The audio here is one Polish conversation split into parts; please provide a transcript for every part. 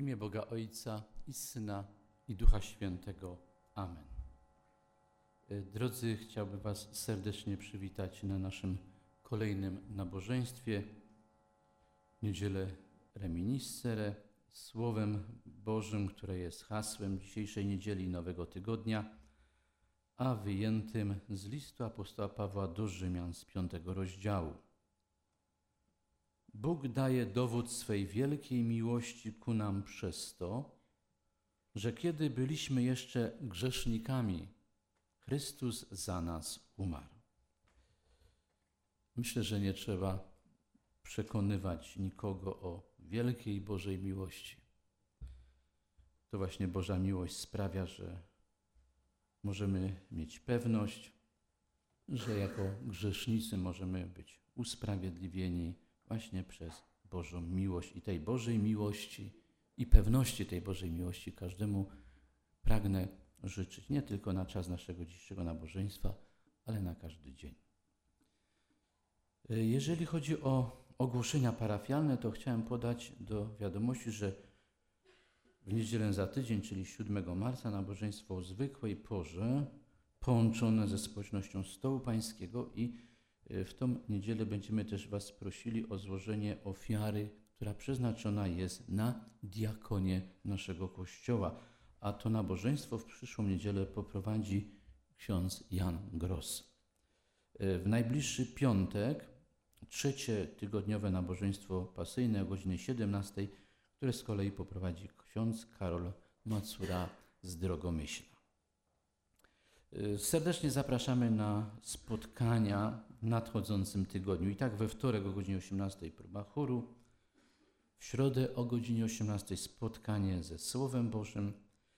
Imię Boga Ojca i Syna i Ducha Świętego. Amen. E, Drodzy, chciałbym Was serdecznie przywitać na naszym kolejnym nabożeństwie. Niedzielę Reminiscere, Słowem Bożym, które jest hasłem dzisiejszej niedzieli Nowego Tygodnia, a wyjętym z listu apostoła Pawła do Rzymian z piątego rozdziału. Bóg daje dowód swej wielkiej miłości ku nam przez to, że kiedy byliśmy jeszcze grzesznikami, Chrystus za nas umarł. Myślę, że nie trzeba przekonywać nikogo o wielkiej Bożej miłości. To właśnie Boża miłość sprawia, że możemy mieć pewność, że jako grzesznicy możemy być usprawiedliwieni właśnie przez Bożą miłość i tej Bożej miłości i pewności tej Bożej miłości każdemu pragnę życzyć, nie tylko na czas naszego dzisiejszego nabożeństwa, ale na każdy dzień. Jeżeli chodzi o ogłoszenia parafialne, to chciałem podać do wiadomości, że w niedzielę za tydzień, czyli 7 marca, nabożeństwo o zwykłej porze, połączone ze społecznością Stołu Pańskiego i w tą niedzielę będziemy też Was prosili o złożenie ofiary, która przeznaczona jest na diakonie naszego Kościoła. A to nabożeństwo w przyszłą niedzielę poprowadzi ksiądz Jan Gross. W najbliższy piątek trzecie tygodniowe nabożeństwo pasyjne o godzinie 17, które z kolei poprowadzi ksiądz Karol Macura z Drogomyśla. Serdecznie zapraszamy na spotkania w nadchodzącym tygodniu. I tak we wtorek o godzinie 18 próba chóru, w środę o godzinie 18 spotkanie ze Słowem Bożym,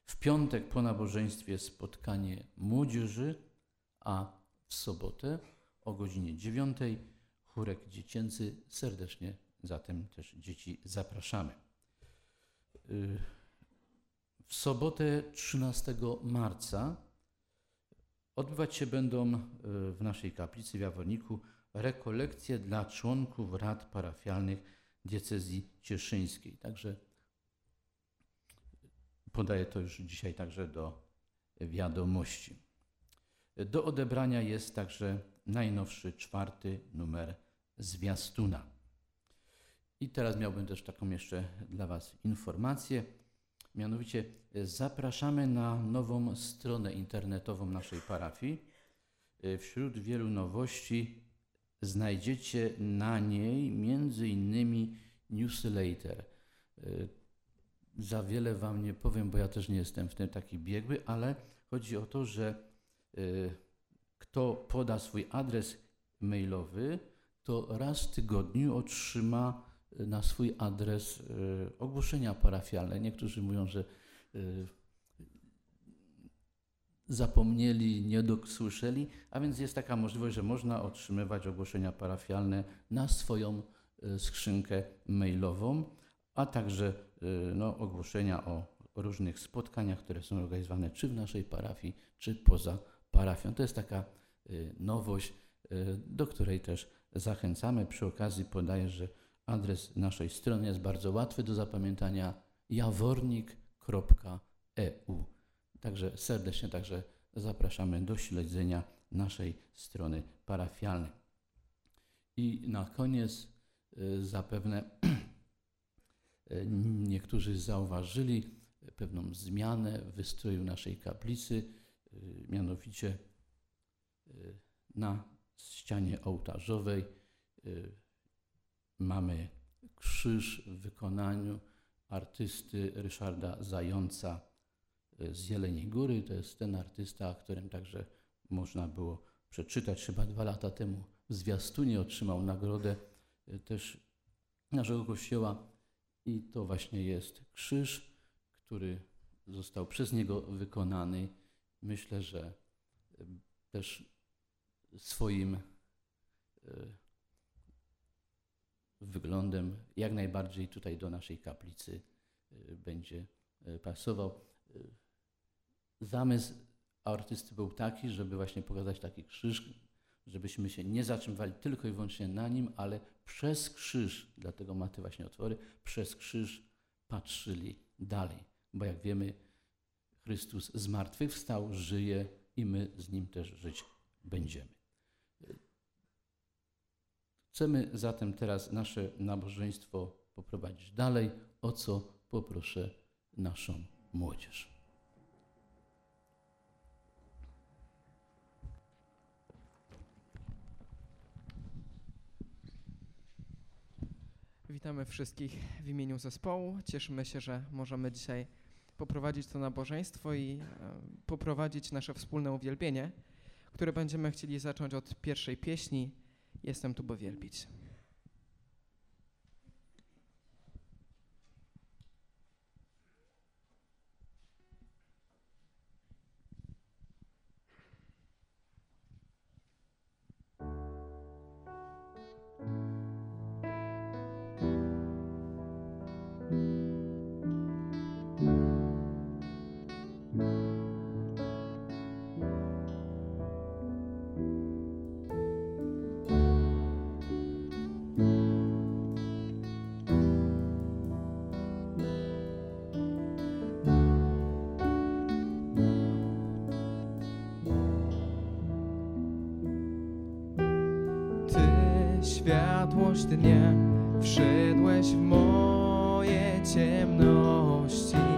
w piątek po nabożeństwie spotkanie młodzieży, a w sobotę o godzinie 9 chórek dziecięcy. Serdecznie zatem też dzieci zapraszamy. W sobotę 13 marca odbywać się będą w naszej kaplicy w Jaworniku rekolekcje dla członków rad parafialnych diecezji cieszyńskiej. Także podaję to już dzisiaj także do wiadomości. Do odebrania jest także najnowszy czwarty numer zwiastuna. I teraz miałbym też taką jeszcze dla Was informację. Mianowicie zapraszamy na nową stronę internetową naszej parafii. Wśród wielu nowości znajdziecie na niej między innymi newsletter. Za wiele Wam nie powiem, bo ja też nie jestem w tym taki biegły, ale chodzi o to, że kto poda swój adres mailowy, to raz w tygodniu otrzyma na swój adres ogłoszenia parafialne. Niektórzy mówią, że zapomnieli, nie dosłyszeli, a więc jest taka możliwość, że można otrzymywać ogłoszenia parafialne na swoją skrzynkę mailową, a także no, ogłoszenia o różnych spotkaniach, które są organizowane czy w naszej parafii, czy poza parafią. To jest taka nowość, do której też zachęcamy. Przy okazji podaję, że adres naszej strony jest bardzo łatwy do zapamiętania jawornik.eu. Także serdecznie także zapraszamy do śledzenia naszej strony parafialnej. I na koniec zapewne niektórzy zauważyli pewną zmianę w wystroju naszej kaplicy, mianowicie na ścianie ołtarzowej mamy krzyż w wykonaniu artysty Ryszarda Zająca z Jeleniej Góry. To jest ten artysta, o którym także można było przeczytać chyba dwa lata temu w zwiastunie. Otrzymał nagrodę też naszego kościoła i to właśnie jest krzyż, który został przez niego wykonany. Myślę, że też swoim wyglądem, jak najbardziej tutaj do naszej kaplicy y, będzie y, pasował. Y, zamysł artysty był taki, żeby właśnie pokazać taki krzyż, żebyśmy się nie zatrzymywali tylko i wyłącznie na nim, ale przez krzyż, dlatego ma te właśnie otwory, przez krzyż patrzyli dalej. Bo jak wiemy, Chrystus zmartwychwstał, żyje i my z Nim też żyć będziemy. Chcemy zatem teraz nasze nabożeństwo poprowadzić dalej, o co poproszę naszą młodzież. Witamy wszystkich w imieniu zespołu. Cieszymy się, że możemy dzisiaj poprowadzić to nabożeństwo i e, poprowadzić nasze wspólne uwielbienie, które będziemy chcieli zacząć od pierwszej pieśni Jestem tu, by wielbić. światłość dnia, wszedłeś w moje ciemności.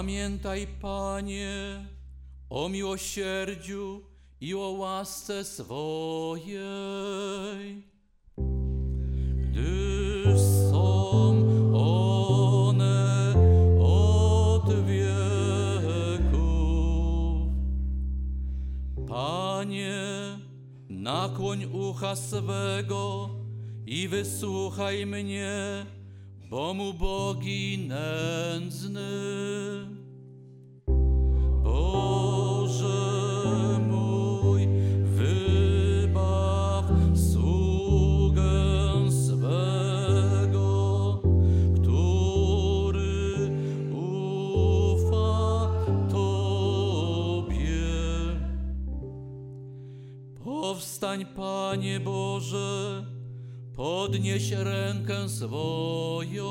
Pamiętaj, Panie, o miłosierdziu i o łasce swojej, gdyż są one od wieków. Panie, nakłoń ucha swego i wysłuchaj mnie, bom ubogi nędzny. Boże mój, wybaw sługę swego, który ufa Tobie. Powstań, Panie Boże, podnieś rękę swoją.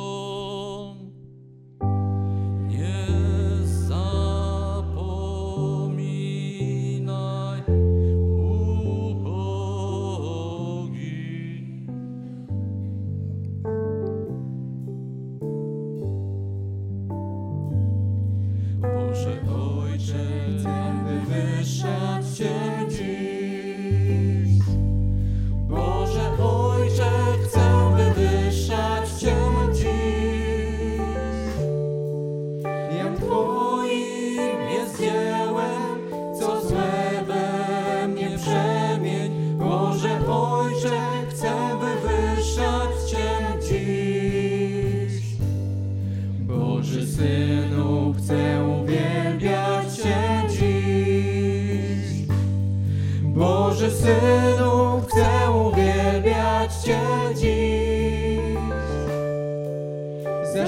Boży Synu, chcę uwielbiać Cię dziś. Za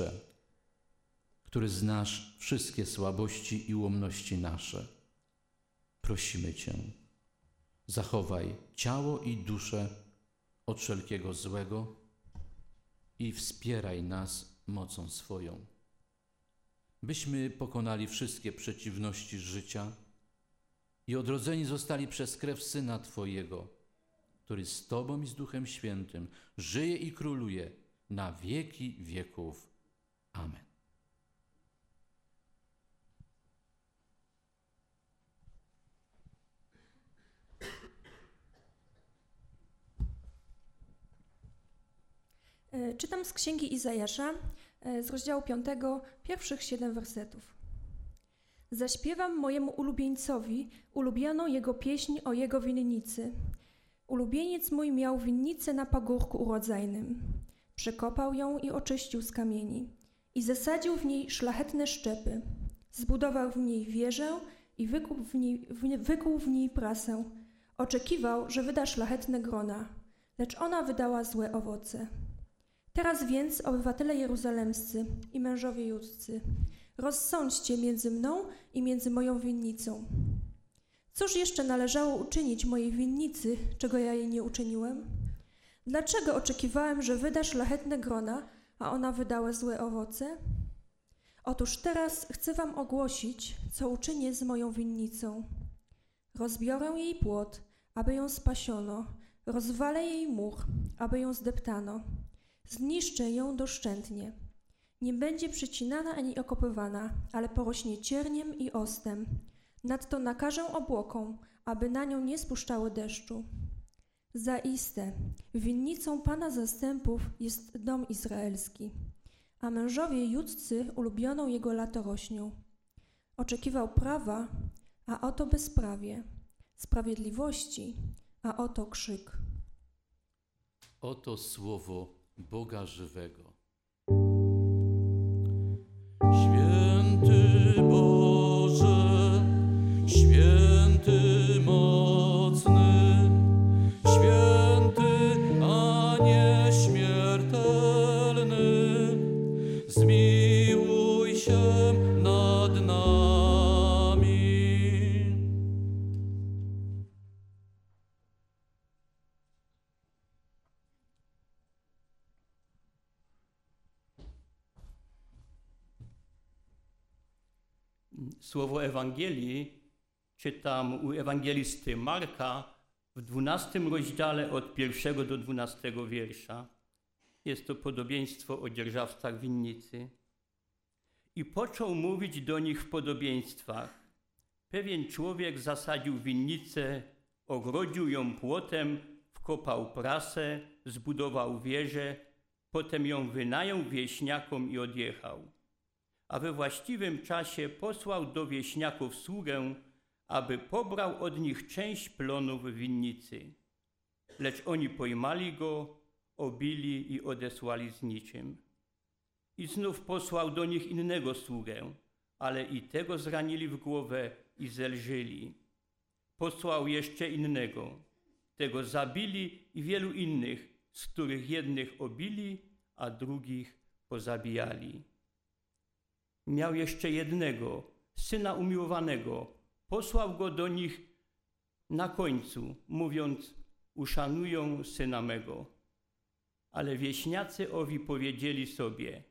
Ojcze, który znasz wszystkie słabości i ułomności nasze, prosimy Cię, zachowaj ciało i duszę od wszelkiego złego i wspieraj nas mocą swoją, byśmy pokonali wszystkie przeciwności życia i odrodzeni zostali przez krew Syna Twojego, który z Tobą i z Duchem Świętym żyje i króluje na wieki wieków. Amen. E, Czytam z księgi Izajasza, e, z rozdziału 5, pierwszych siedem wersetów. Zaśpiewam mojemu ulubieńcowi ulubioną jego pieśń o jego winnicy. Ulubieniec mój miał winnicę na pagórku urodzajnym. Przekopał ją i oczyścił z kamieni i zasadził w niej szlachetne szczepy. Zbudował w niej wieżę i wykuł w niej, wykuł w niej prasę. Oczekiwał, że wyda szlachetne grona, lecz ona wydała złe owoce. Teraz więc, obywatele jeruzalemscy i mężowie judzcy, rozsądźcie między mną i między moją winnicą. Cóż jeszcze należało uczynić mojej winnicy, czego ja jej nie uczyniłem? Dlaczego oczekiwałem, że wyda szlachetne grona, a ona wydała złe owoce? Otóż teraz chcę wam ogłosić, co uczynię z moją winnicą. Rozbiorę jej płot, aby ją spasiono, rozwalę jej mur, aby ją zdeptano, zniszczę ją doszczętnie. Nie będzie przecinana ani okopywana, ale porośnie cierniem i ostem. Nadto nakażę obłokom, aby na nią nie spuszczały deszczu. Zaiste, winnicą Pana zastępów jest dom izraelski, a mężowie judzcy ulubioną jego latorośnią. Oczekiwał prawa, a oto bezprawie, sprawiedliwości, a oto krzyk. Oto słowo Boga żywego. Słowo Ewangelii czytam u ewangelisty Marka w 12 rozdziale od pierwszego do 12 wiersza. Jest to podobieństwo o dzierżawcach winnicy. I począł mówić do nich w podobieństwach. Pewien człowiek zasadził winnicę, ogrodził ją płotem, wkopał prasę, zbudował wieżę, potem ją wynajął wieśniakom i odjechał a we właściwym czasie posłał do wieśniaków sługę, aby pobrał od nich część plonów winnicy. Lecz oni pojmali go, obili i odesłali z niczym. I znów posłał do nich innego sługę, ale i tego zranili w głowę i zelżyli. Posłał jeszcze innego, tego zabili i wielu innych, z których jednych obili, a drugich pozabijali miał jeszcze jednego, syna umiłowanego. Posłał go do nich na końcu, mówiąc: Uszanują syna mego. Ale wieśniacy owi powiedzieli sobie: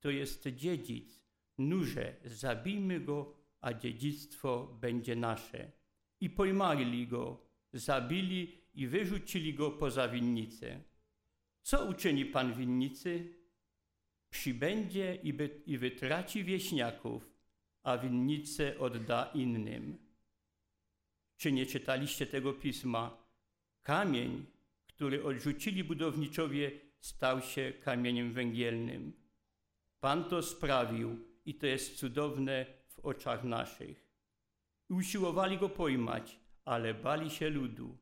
To jest dziedzic, nurze, zabijmy go, a dziedzictwo będzie nasze. I pojmali go, zabili i wyrzucili go poza winnicę. Co uczyni pan winnicy? Przybędzie i, by, i wytraci wieśniaków, a winnicę odda innym. Czy nie czytaliście tego pisma? Kamień, który odrzucili budowniczowie, stał się kamieniem węgielnym. Pan to sprawił i to jest cudowne w oczach naszych. Usiłowali go pojmać, ale bali się ludu.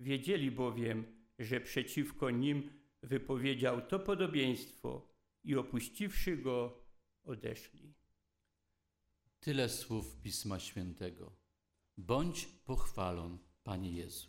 Wiedzieli bowiem, że przeciwko nim wypowiedział to podobieństwo, i opuściwszy go, odeszli. Tyle słów Pisma Świętego. Bądź pochwalon, Panie Jezu.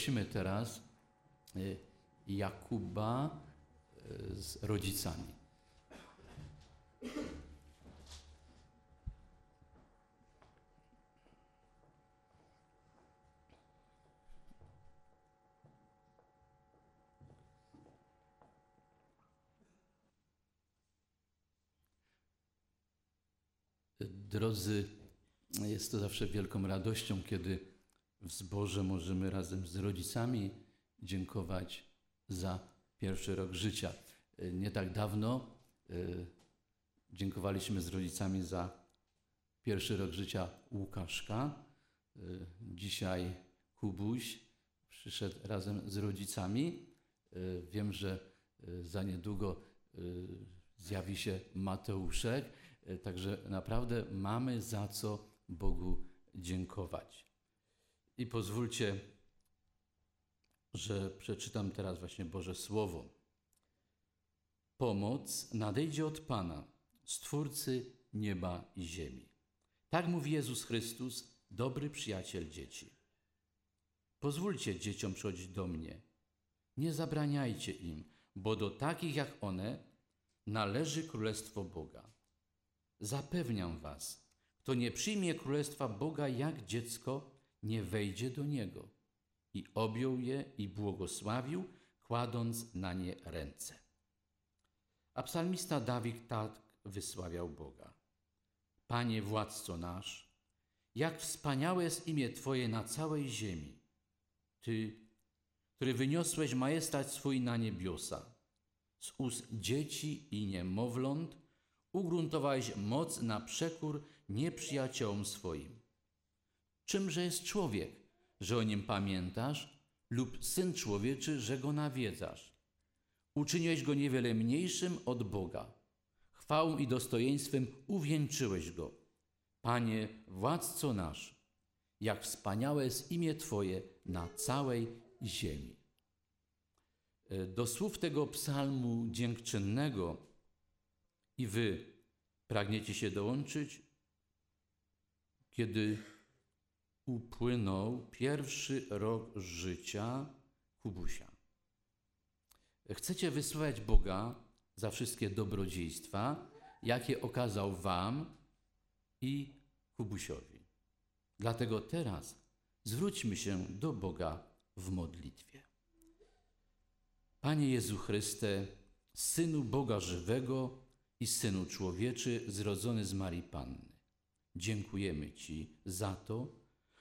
Poprosimy teraz y, Jakuba y, z rodzicami. Drodzy, jest to zawsze wielką radością, kiedy w zborze możemy razem z rodzicami dziękować za pierwszy rok życia. Nie tak dawno y, dziękowaliśmy z rodzicami za pierwszy rok życia Łukaszka. Y, dzisiaj Kubuś przyszedł razem z rodzicami. Y, wiem, że za niedługo zjawi się Mateuszek. Także naprawdę mamy za co Bogu dziękować. I pozwólcie, że przeczytam teraz właśnie Boże Słowo. Pomoc nadejdzie od Pana, Stwórcy nieba i ziemi. Tak mówi Jezus Chrystus, dobry przyjaciel dzieci. Pozwólcie dzieciom przychodzić do mnie. Nie zabraniajcie im, bo do takich jak one należy Królestwo Boga. Zapewniam was, kto nie przyjmie królestwa Boga jak dziecko, nie wejdzie do niego. I objął je i błogosławił, kładąc na nie ręce. A psalmista Dawid tak wysławiał Boga. Panie władco nasz, jak wspaniałe jest imię Twoje na całej ziemi. Ty, który wyniosłeś majestat swój na niebiosa, z ust dzieci i niemowląt ugruntowałeś moc na przekór nieprzyjaciołom swoim. Czymże jest człowiek, że o nim pamiętasz, lub syn człowieczy, że go nawiedzasz? Uczyniłeś go niewiele mniejszym od Boga. Chwałą i dostojeństwem uwieńczyłeś go. Panie, władco nasz, jak wspaniałe jest imię Twoje na całej ziemi. E, do słów tego psalmu dziękczynnego i wy pragniecie się dołączyć, kiedy upłynął pierwszy rok życia Kubusia. Chcecie wysławiać Boga za wszystkie dobrodziejstwa, jakie okazał Wam i Kubusiowi. Dlatego teraz zwróćmy się do Boga w modlitwie. Panie Jezu Chryste, Synu Boga żywego, i Synu Człowieczy zrodzony z Marii Panny. Dziękujemy Ci za to,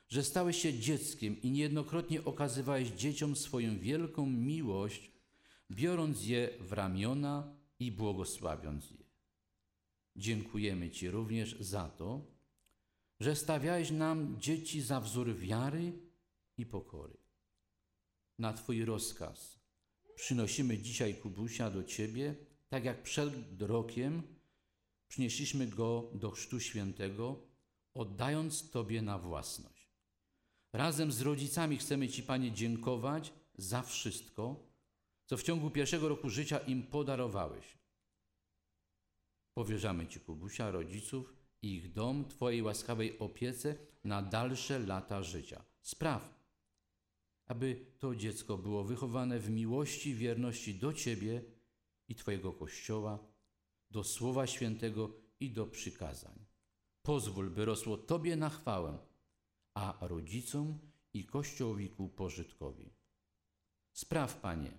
że stałeś się dzieckiem i niejednokrotnie okazywałeś dzieciom swoją wielką miłość, biorąc je w ramiona i błogosławiąc je. Dziękujemy Ci również za to, że stawiałeś nam dzieci za wzór wiary i pokory. Na Twój rozkaz przynosimy dzisiaj Kubusia do Ciebie, tak jak przed rokiem przynieśliśmy go do Chrztu Świętego, oddając Tobie na własność. Razem z rodzicami chcemy Ci, Panie, dziękować za wszystko, co w ciągu pierwszego roku życia im podarowałeś. Powierzamy Ci, Kubusia, rodziców i ich dom Twojej łaskawej opiece na dalsze lata życia. Spraw, aby to dziecko było wychowane w miłości i wierności do Ciebie i Twojego Kościoła, do Słowa Świętego i do przykazań. Pozwól, by rosło Tobie na chwałę, a rodzicom i Kościołowi ku pożytkowi. Spraw, Panie,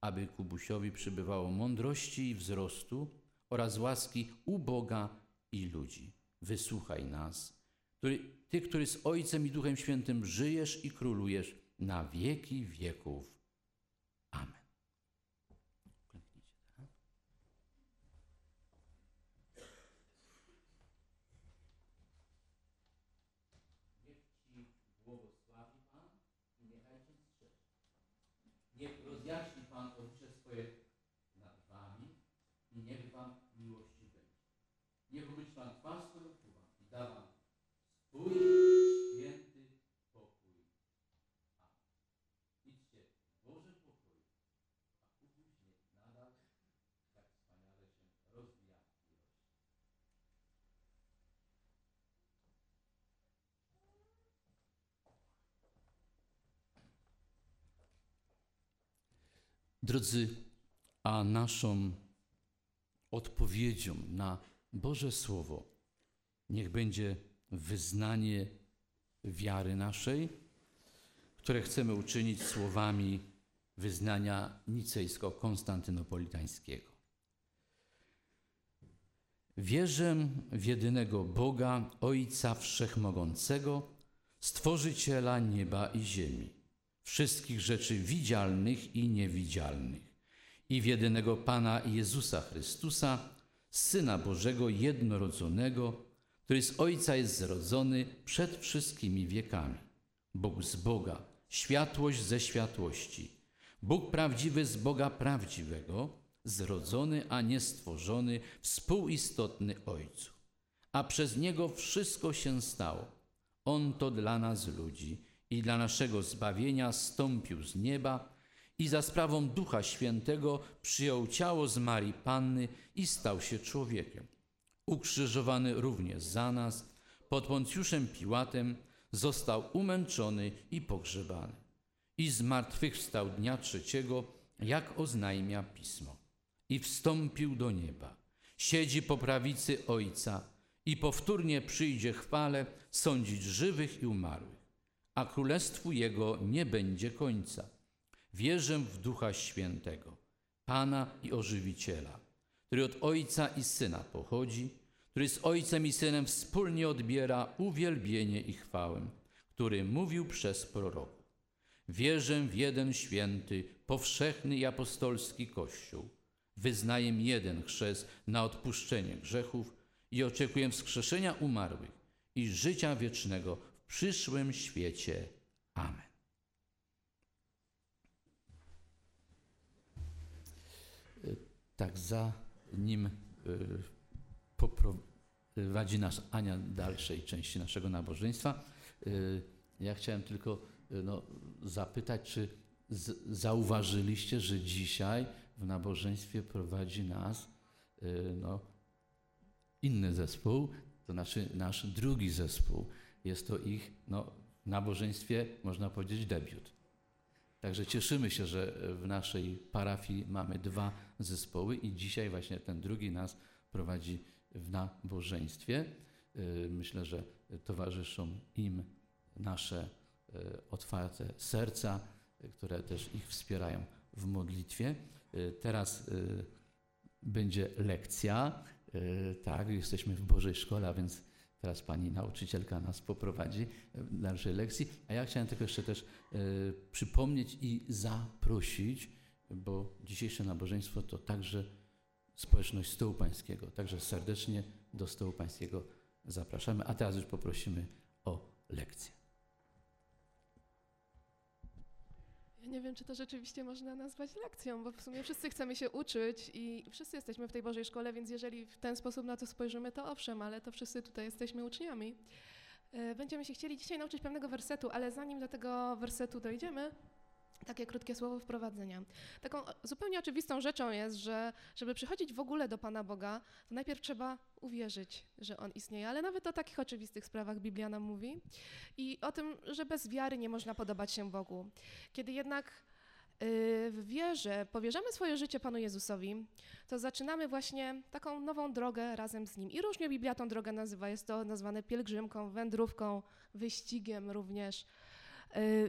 aby Kubusiowi przybywało mądrości i wzrostu oraz łaski u Boga i ludzi. Wysłuchaj nas, który, Ty, który z Ojcem i Duchem Świętym żyjesz i królujesz na wieki wieków. Drodzy, a naszą odpowiedzią na Boże Słowo niech będzie wyznanie wiary naszej, które chcemy uczynić słowami wyznania nicejsko-konstantynopolitańskiego. Wierzę w jedynego Boga, Ojca Wszechmogącego, Stworzyciela nieba i ziemi, wszystkich rzeczy widzialnych i niewidzialnych, i w jedynego Pana Jezusa Chrystusa, Syna Bożego jednorodzonego, który z Ojca jest zrodzony przed wszystkimi wiekami. Bóg z Boga, światłość ze światłości, Bóg prawdziwy z Boga prawdziwego, zrodzony, a nie stworzony, współistotny Ojcu. A przez Niego wszystko się stało. On to dla nas ludzi i dla naszego zbawienia stąpił z nieba i za sprawą Ducha Świętego przyjął ciało z Marii Panny i stał się człowiekiem. Ukrzyżowany również za nas, pod Poncjuszem Piłatem został umęczony i pogrzebany. I zmartwychwstał dnia trzeciego, jak oznajmia Pismo. I wstąpił do nieba. Siedzi po prawicy Ojca i powtórnie przyjdzie chwale sądzić żywych i umarłych. A królestwu Jego nie będzie końca. Wierzę w Ducha Świętego, Pana i Ożywiciela, który od Ojca i Syna pochodzi, który z Ojcem i Synem wspólnie odbiera uwielbienie i chwałę, który mówił przez proroków. Wierzę w jeden święty, powszechny i apostolski Kościół. Wyznaję jeden chrzest na odpuszczenie grzechów i oczekuję wskrzeszenia umarłych i życia wiecznego przyszłym świecie. Amen. Tak, za nim poprowadzi nas Ania dalszej części naszego nabożeństwa. Ja chciałem tylko no, zapytać, czy zauważyliście, że dzisiaj w nabożeństwie prowadzi nas no, inny zespół, to znaczy nasz drugi zespół. Jest to ich no, nabożeństwie, można powiedzieć, debiut. Także cieszymy się, że w naszej parafii mamy dwa zespoły i dzisiaj właśnie ten drugi nas prowadzi w nabożeństwie. Myślę, że towarzyszą im nasze otwarte serca, które też ich wspierają w modlitwie. Teraz będzie lekcja. Tak, jesteśmy w Bożej Szkole, a więc teraz pani nauczycielka nas poprowadzi w dalszej lekcji. A ja chciałem tylko jeszcze też przypomnieć i zaprosić, bo dzisiejsze nabożeństwo to także społeczność Stołu Pańskiego. Także serdecznie do Stołu Pańskiego zapraszamy. A teraz już poprosimy o lekcję. Ja nie wiem, czy to rzeczywiście można nazwać lekcją, bo w sumie wszyscy chcemy się uczyć i wszyscy jesteśmy w tej Bożej Szkole, więc jeżeli w ten sposób na to spojrzymy, to owszem, ale to wszyscy tutaj jesteśmy uczniami. Będziemy się chcieli dzisiaj nauczyć pewnego wersetu, ale zanim do tego wersetu dojdziemy, takie krótkie słowo wprowadzenia. Taką zupełnie oczywistą rzeczą jest, że żeby przychodzić w ogóle do Pana Boga, to najpierw trzeba uwierzyć, że On istnieje, ale nawet o takich oczywistych sprawach Biblia nam mówi i o tym, że bez wiary nie można podobać się Bogu. Kiedy jednak w wierze powierzamy swoje życie Panu Jezusowi, to zaczynamy właśnie taką nową drogę razem z Nim. I różnie Biblia tą drogę nazywa. Jest to nazwane pielgrzymką, wędrówką, wyścigiem również.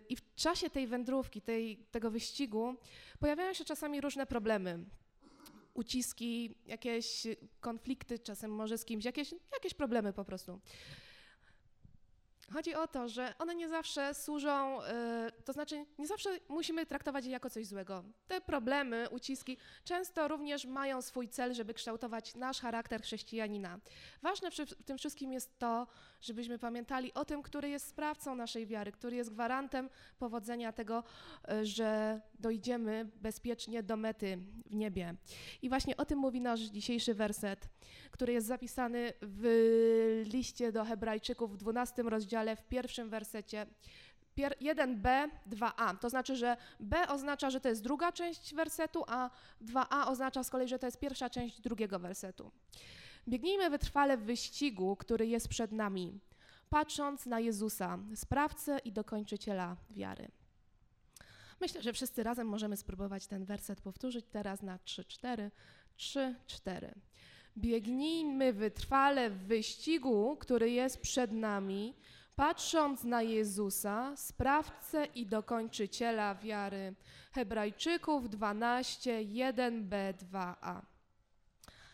I w czasie tej wędrówki, tej, tego wyścigu pojawiają się czasami różne problemy. Uciski, jakieś konflikty, czasem może z kimś, jakieś, jakieś problemy po prostu. Chodzi o to, że one nie zawsze służą, to znaczy nie zawsze musimy traktować je jako coś złego. Te problemy, uciski często również mają swój cel, żeby kształtować nasz charakter chrześcijanina. Ważne w tym wszystkim jest to, żebyśmy pamiętali o tym, który jest sprawcą naszej wiary, który jest gwarantem powodzenia tego, że dojdziemy bezpiecznie do mety w niebie. I właśnie o tym mówi nasz dzisiejszy werset, który jest zapisany w liście do Hebrajczyków w 12 rozdziale, w pierwszym wersecie. 1b, 2a. To znaczy, że b oznacza, że to jest druga część wersetu, a 2a oznacza z kolei, że to jest pierwsza część drugiego wersetu. Biegnijmy wytrwale w wyścigu, który jest przed nami, patrząc na Jezusa, sprawcę i dokończyciela wiary. Myślę, że wszyscy razem możemy spróbować ten werset powtórzyć teraz na 3-4. 3-4. Biegnijmy wytrwale w wyścigu, który jest przed nami, patrząc na Jezusa, sprawcę i dokończyciela wiary. Hebrajczyków 12, 1b, 2a.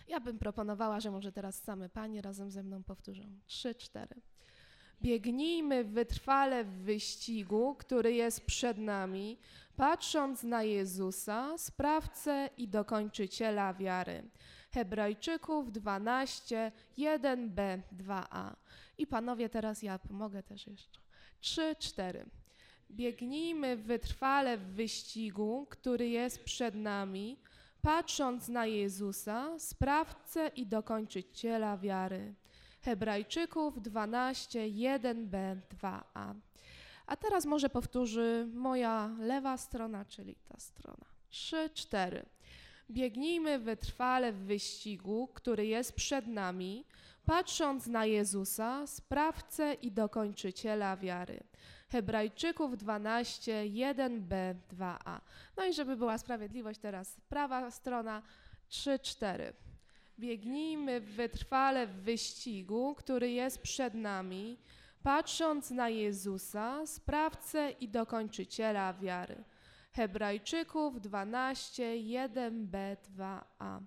Ja bym proponowała, że może teraz same panie razem ze mną powtórzą. 3, 4. Biegnijmy wytrwale w wyścigu, który jest przed nami, patrząc na Jezusa, sprawcę i dokończyciela wiary. Hebrajczyków 12, 1b, 2a. I panowie, teraz ja pomogę też jeszcze. 3, 4. Biegnijmy wytrwale w wyścigu, który jest przed nami, patrząc na Jezusa, sprawcę i dokończyciela wiary. Hebrajczyków 12, 1b, 2a. A teraz może powtórzy moja lewa strona, czyli ta strona. 3, 4. Biegnijmy wytrwale w wyścigu, który jest przed nami, patrząc na Jezusa, sprawcę i dokończyciela wiary. Hebrajczyków 12, 1b, 2a. No i żeby była sprawiedliwość, teraz prawa strona 3, 4. Biegnijmy wytrwale w wyścigu, który jest przed nami, patrząc na Jezusa, sprawcę i dokończyciela wiary. Hebrajczyków 12, 1b, 2a.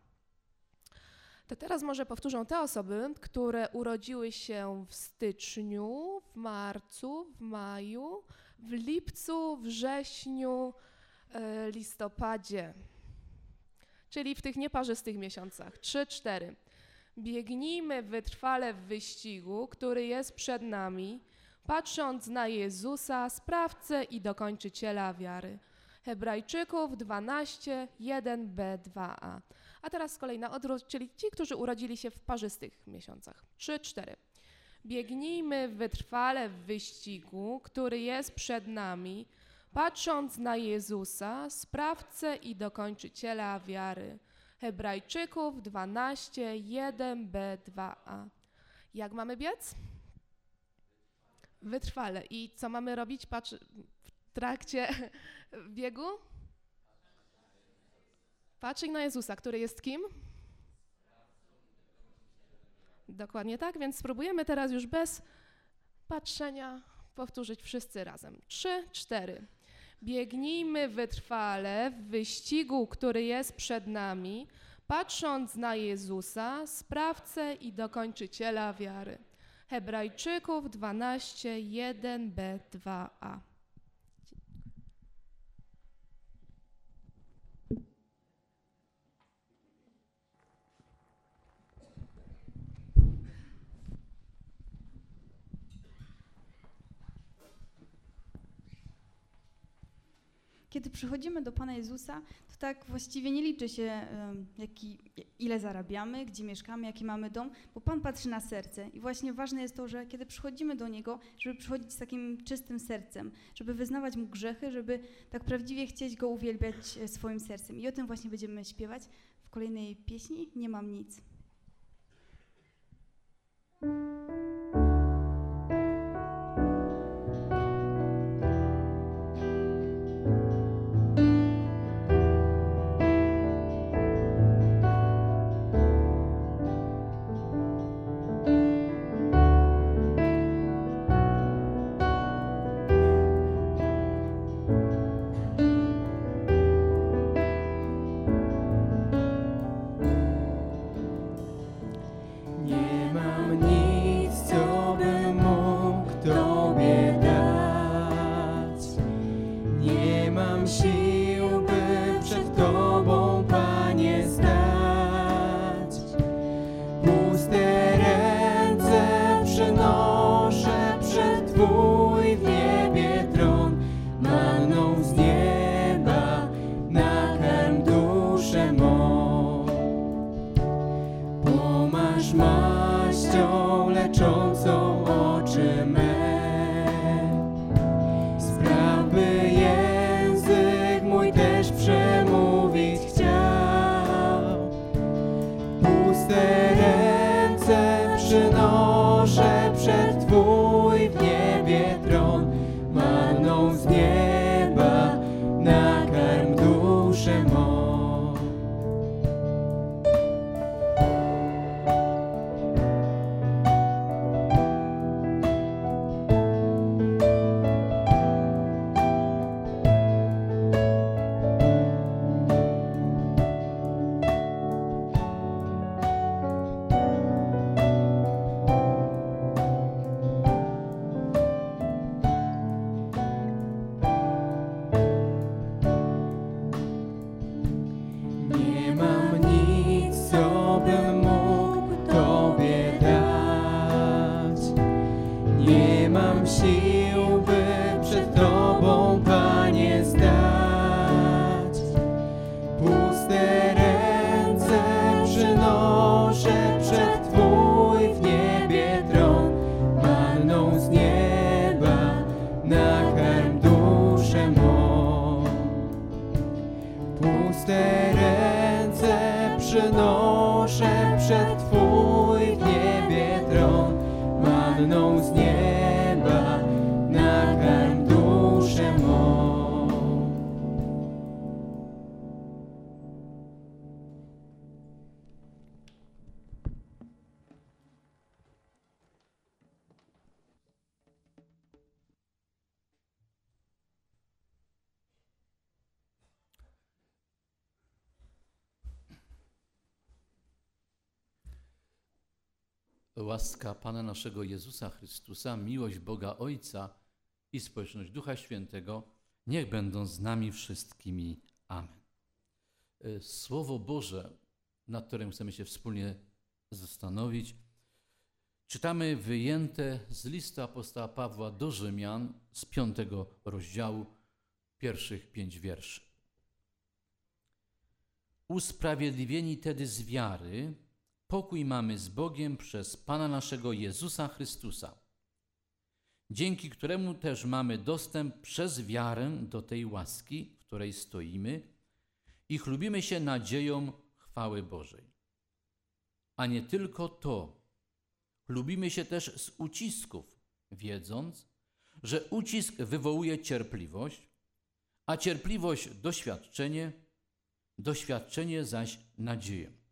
To teraz może powtórzą te osoby, które urodziły się w styczniu, w marcu, w maju, w lipcu, wrześniu, e, listopadzie, czyli w tych nieparzystych miesiącach. 3-4. Biegnijmy wytrwale w wyścigu, który jest przed nami, patrząc na Jezusa, sprawcę i dokończyciela wiary. Hebrajczyków 12, 1b, 2a. A teraz z kolei na odwrót, czyli ci, którzy urodzili się w parzystych miesiącach. 3, 4. Biegnijmy wytrwale w wyścigu, który jest przed nami, patrząc na Jezusa, sprawcę i dokończyciela wiary. Hebrajczyków 12, 1b, 2a. Jak mamy biec? Wytrwale. I co mamy robić Patrz, trakcie biegu? Patrzyj na Jezusa, który jest kim? Dokładnie tak, więc spróbujemy teraz już bez patrzenia powtórzyć wszyscy razem. Trzy, cztery. Biegnijmy wytrwale w wyścigu, który jest przed nami, patrząc na Jezusa, sprawcę i dokończyciela wiary. Hebrajczyków 12, 1b, 2a. Kiedy przychodzimy do Pana Jezusa, to tak właściwie nie liczy się, jaki, ile zarabiamy, gdzie mieszkamy, jaki mamy dom, bo Pan patrzy na serce. I właśnie ważne jest to, że kiedy przychodzimy do Niego, żeby przychodzić z takim czystym sercem, żeby wyznawać Mu grzechy, żeby tak prawdziwie chcieć Go uwielbiać e, swoim sercem. I o tym właśnie będziemy śpiewać w kolejnej pieśni Nie mam nic. Łaska Pana naszego Jezusa Chrystusa, miłość Boga Ojca i społeczność Ducha Świętego niech będą z nami wszystkimi. Amen. E, Słowo Boże, nad którym chcemy się wspólnie zastanowić, czytamy wyjęte z listu apostoła Pawła do Rzymian z piątego rozdziału, pierwszych pięć wierszy. Usprawiedliwieni tedy z wiary, pokój mamy z Bogiem przez Pana naszego Jezusa Chrystusa, dzięki któremu też mamy dostęp przez wiarę do tej łaski, w której stoimy i chlubimy się nadzieją chwały Bożej. A nie tylko to, chlubimy się też z ucisków, wiedząc, że ucisk wywołuje cierpliwość, a cierpliwość doświadczenie, doświadczenie zaś nadzieję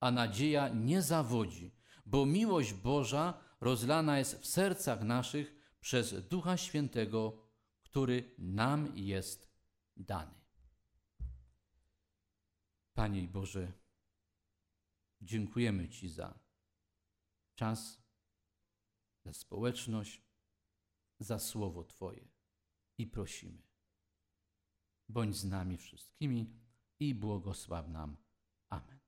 a nadzieja nie zawodzi, bo miłość Boża rozlana jest w sercach naszych przez Ducha Świętego, który nam jest dany. Panie Boże, dziękujemy Ci za czas, za społeczność, za Słowo Twoje i prosimy. Bądź z nami wszystkimi i błogosław nam. Amen.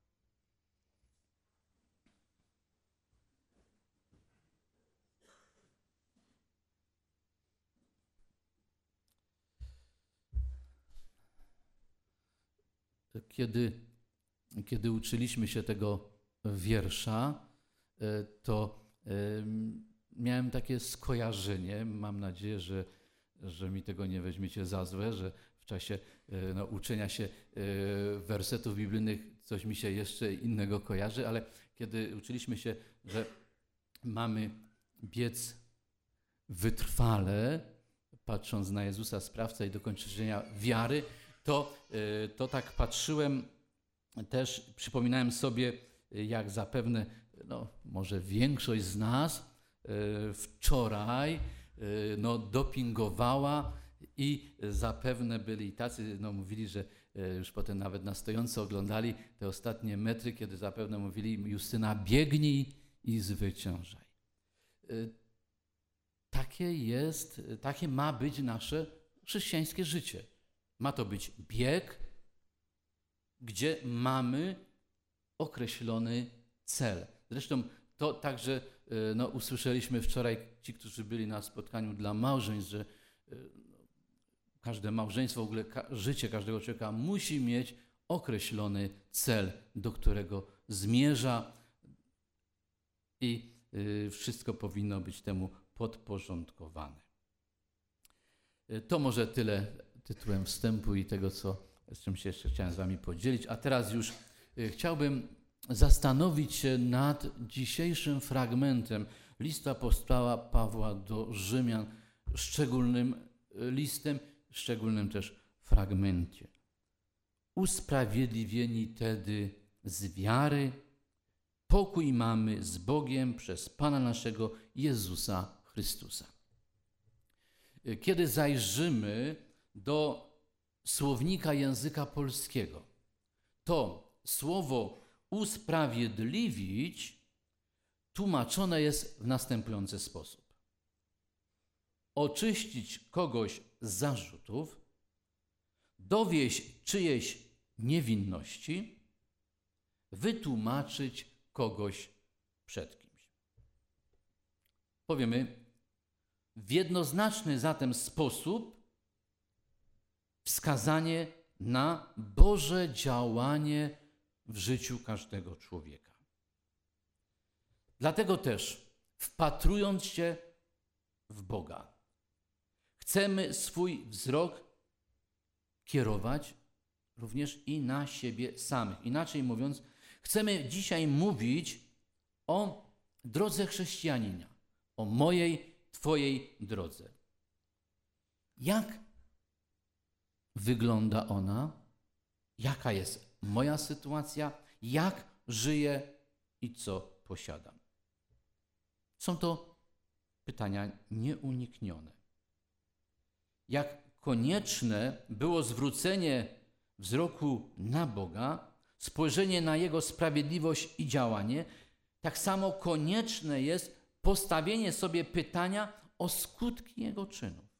Kiedy, kiedy uczyliśmy się tego wiersza, e, to e, miałem takie skojarzenie, mam nadzieję, że, że mi tego nie weźmiecie za złe, że w czasie e, no, uczenia się wersetów biblijnych coś mi się jeszcze innego kojarzy, ale kiedy uczyliśmy się, że mamy biec wytrwale, patrząc na Jezusa, sprawca i dokończenia wiary, to, y, to tak patrzyłem też, przypominałem sobie, jak zapewne, no, może większość z nas y, wczoraj y, no, dopingowała i zapewne byli tacy, no, mówili, że już potem nawet na stojąco oglądali te ostatnie metry, kiedy zapewne mówili Justyna biegnij i zwyciężaj. Takie jest, takie ma być nasze chrześcijańskie życie. Ma to być bieg, gdzie mamy określony cel. Zresztą to także e, no, usłyszeliśmy wczoraj, ci, którzy byli na spotkaniu dla małżeństw, że e, każde małżeństwo, w ogóle życie każdego człowieka musi mieć określony cel, do którego zmierza i e, wszystko powinno być temu podporządkowane. To może tyle tytułem wstępu i tego, co, z czym się jeszcze chciałem z Wami podzielić. A teraz już y, chciałbym zastanowić się nad dzisiejszym fragmentem listu apostoła Pawła do Rzymian, szczególnym y, listem, szczególnym też fragmencie. Usprawiedliwieni tedy z wiary, pokój mamy z Bogiem przez Pana naszego Jezusa Chrystusa. Y, kiedy zajrzymy do słownika języka polskiego, to słowo usprawiedliwić tłumaczone jest w następujący sposób: oczyścić kogoś z zarzutów, dowieść czyjejś niewinności, wytłumaczyć kogoś przed kimś. Powiemy, w jednoznaczny zatem sposób wskazanie na Boże działanie w życiu każdego człowieka. Dlatego też, wpatrując się w Boga, chcemy swój wzrok kierować również i na siebie samych. Inaczej mówiąc, chcemy dzisiaj mówić o drodze chrześcijanina, o mojej, Twojej drodze. Jak wygląda ona? Jaka jest moja sytuacja? Jak żyję i co posiadam? Są to pytania nieuniknione. Jak konieczne było zwrócenie wzroku na Boga, spojrzenie na Jego sprawiedliwość i działanie, tak samo konieczne jest postawienie sobie pytania o skutki Jego czynów.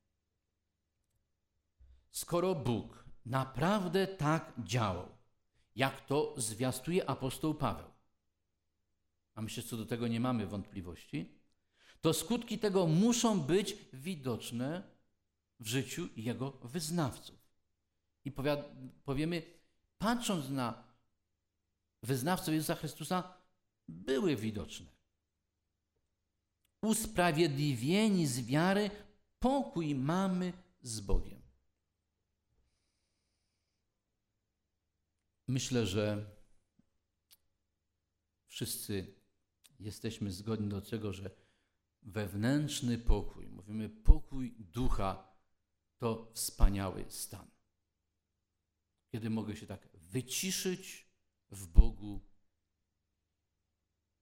Skoro Bóg naprawdę tak działał, jak to zwiastuje apostoł Paweł, a myślę, że co do tego nie mamy wątpliwości, to skutki tego muszą być widoczne w życiu jego wyznawców. I powiemy, patrząc na wyznawców Jezusa Chrystusa, były widoczne. Usprawiedliwieni z wiary, pokój mamy z Bogiem. Myślę, że wszyscy jesteśmy zgodni do tego, że wewnętrzny pokój, mówimy pokój ducha, to wspaniały stan. Kiedy mogę się tak wyciszyć w Bogu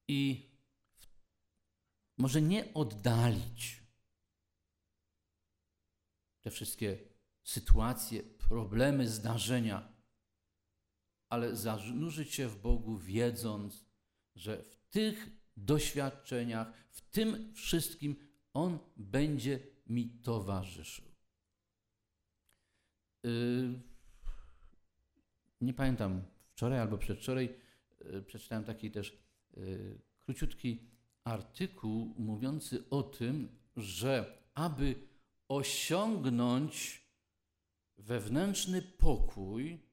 i może nie oddalić te wszystkie sytuacje, problemy, zdarzenia, ale zanurzyć się w Bogu, wiedząc, że w tych doświadczeniach, w tym wszystkim On będzie mi towarzyszył. Yy, nie pamiętam, wczoraj albo przedwczoraj yy, przeczytałem taki też yy, króciutki artykuł mówiący o tym, że aby osiągnąć wewnętrzny pokój,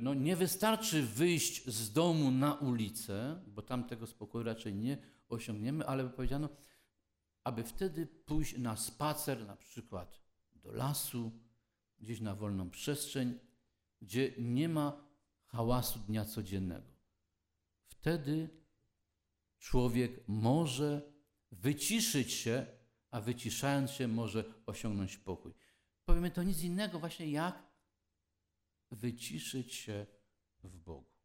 no nie wystarczy wyjść z domu na ulicę, bo tam tego spokoju raczej nie osiągniemy, ale powiedziano, aby wtedy pójść na spacer, na przykład do lasu, gdzieś na wolną przestrzeń, gdzie nie ma hałasu dnia codziennego. Wtedy człowiek może wyciszyć się, a wyciszając się może osiągnąć pokój. Powiemy to nic innego właśnie jak wyciszyć się w Bogu.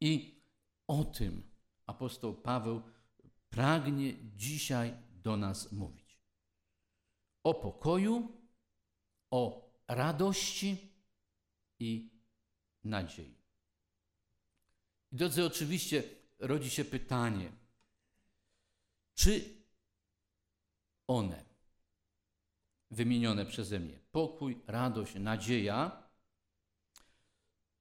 I o tym apostoł Paweł pragnie dzisiaj do nas mówić. O pokoju, o radości i nadziei. I drodzy, oczywiście rodzi się pytanie, czy one, wymienione przeze mnie, pokój, radość, nadzieja,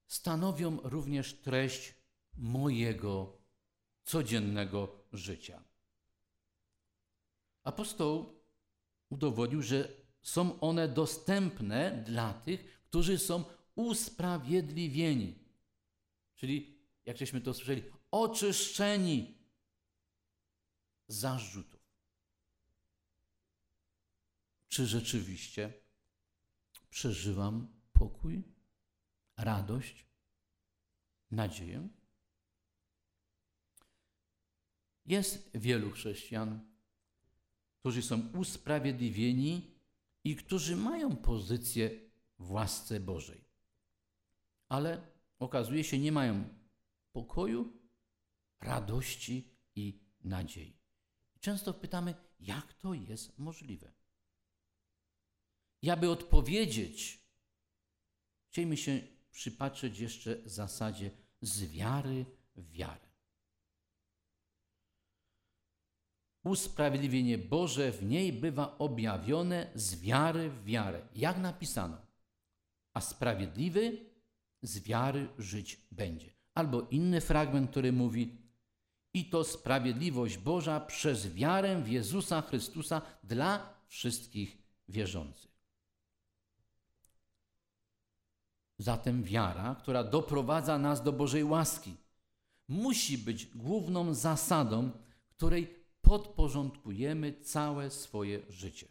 stanowią również treść mojego codziennego życia. Apostoł udowodnił, że są one dostępne dla tych, którzy są usprawiedliwieni. Czyli, jak żeśmy to słyszeli, oczyszczeni z zarzutów. Czy rzeczywiście przeżywam pokój, radość, nadzieję? Jest wielu chrześcijan, którzy są usprawiedliwieni i którzy mają pozycję w łasce Bożej. Ale okazuje się, nie mają pokoju, radości i nadziei. Często pytamy, jak to jest możliwe? I aby odpowiedzieć, chcielibyśmy się przypatrzeć jeszcze zasadzie z wiary w wiarę. usprawiedliwienie Boże w niej bywa objawione z wiary w wiarę. Jak napisano? A sprawiedliwy z wiary żyć będzie. Albo inny fragment, który mówi: I to sprawiedliwość Boża przez wiarę w Jezusa Chrystusa dla wszystkich wierzących. Zatem wiara, która doprowadza nas do Bożej łaski, musi być główną zasadą, której podporządkujemy całe swoje życie.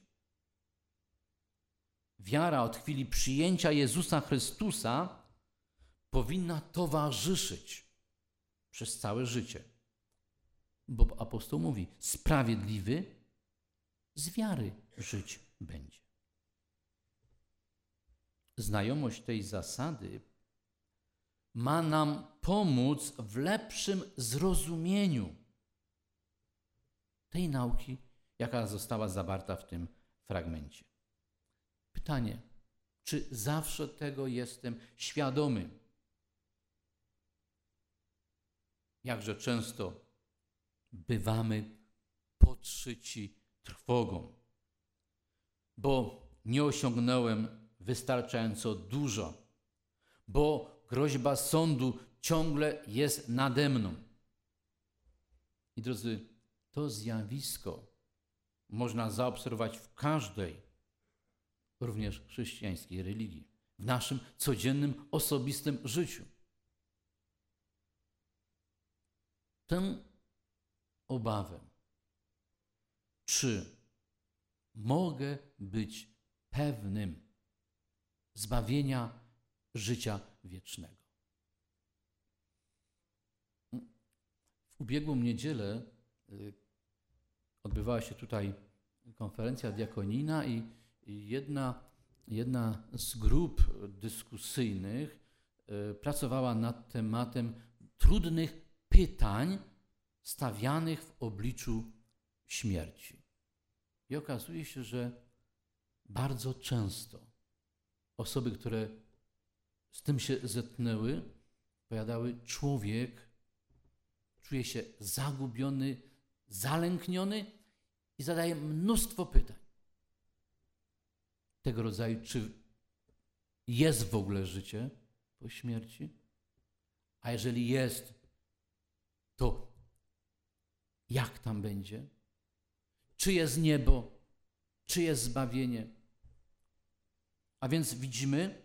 wiara od chwili przyjęcia Jezusa Chrystusa powinna towarzyszyć przez całe życie. Bo apostoł mówi: Sprawiedliwy z wiary żyć będzie. Znajomość tej zasady ma nam pomóc w lepszym zrozumieniu tej nauki, jaka została zawarta w tym fragmencie. Pytanie, czy zawsze tego jestem świadomy? Jakże często bywamy podszyci trwogą, bo nie osiągnąłem wystarczająco dużo, bo groźba sądu ciągle jest nade mną. I drodzy, to zjawisko można zaobserwować w każdej, również chrześcijańskiej religii, w naszym codziennym, osobistym życiu. Tę obawę, czy mogę być pewnym zbawienia życia wiecznego. W ubiegłą niedzielę y, odbywała się tutaj konferencja diakonina i jedna, jedna z grup dyskusyjnych y, pracowała nad tematem trudnych pytań stawianych w obliczu śmierci. I okazuje się, że bardzo często osoby, które z tym się zetknęły, powiadały, człowiek czuje się zagubiony, zalękniony i zadaje mnóstwo pytań. Tego rodzaju, czy jest w ogóle życie po śmierci? A jeżeli jest, to jak tam będzie? Czy jest niebo? Czy jest zbawienie? A więc widzimy,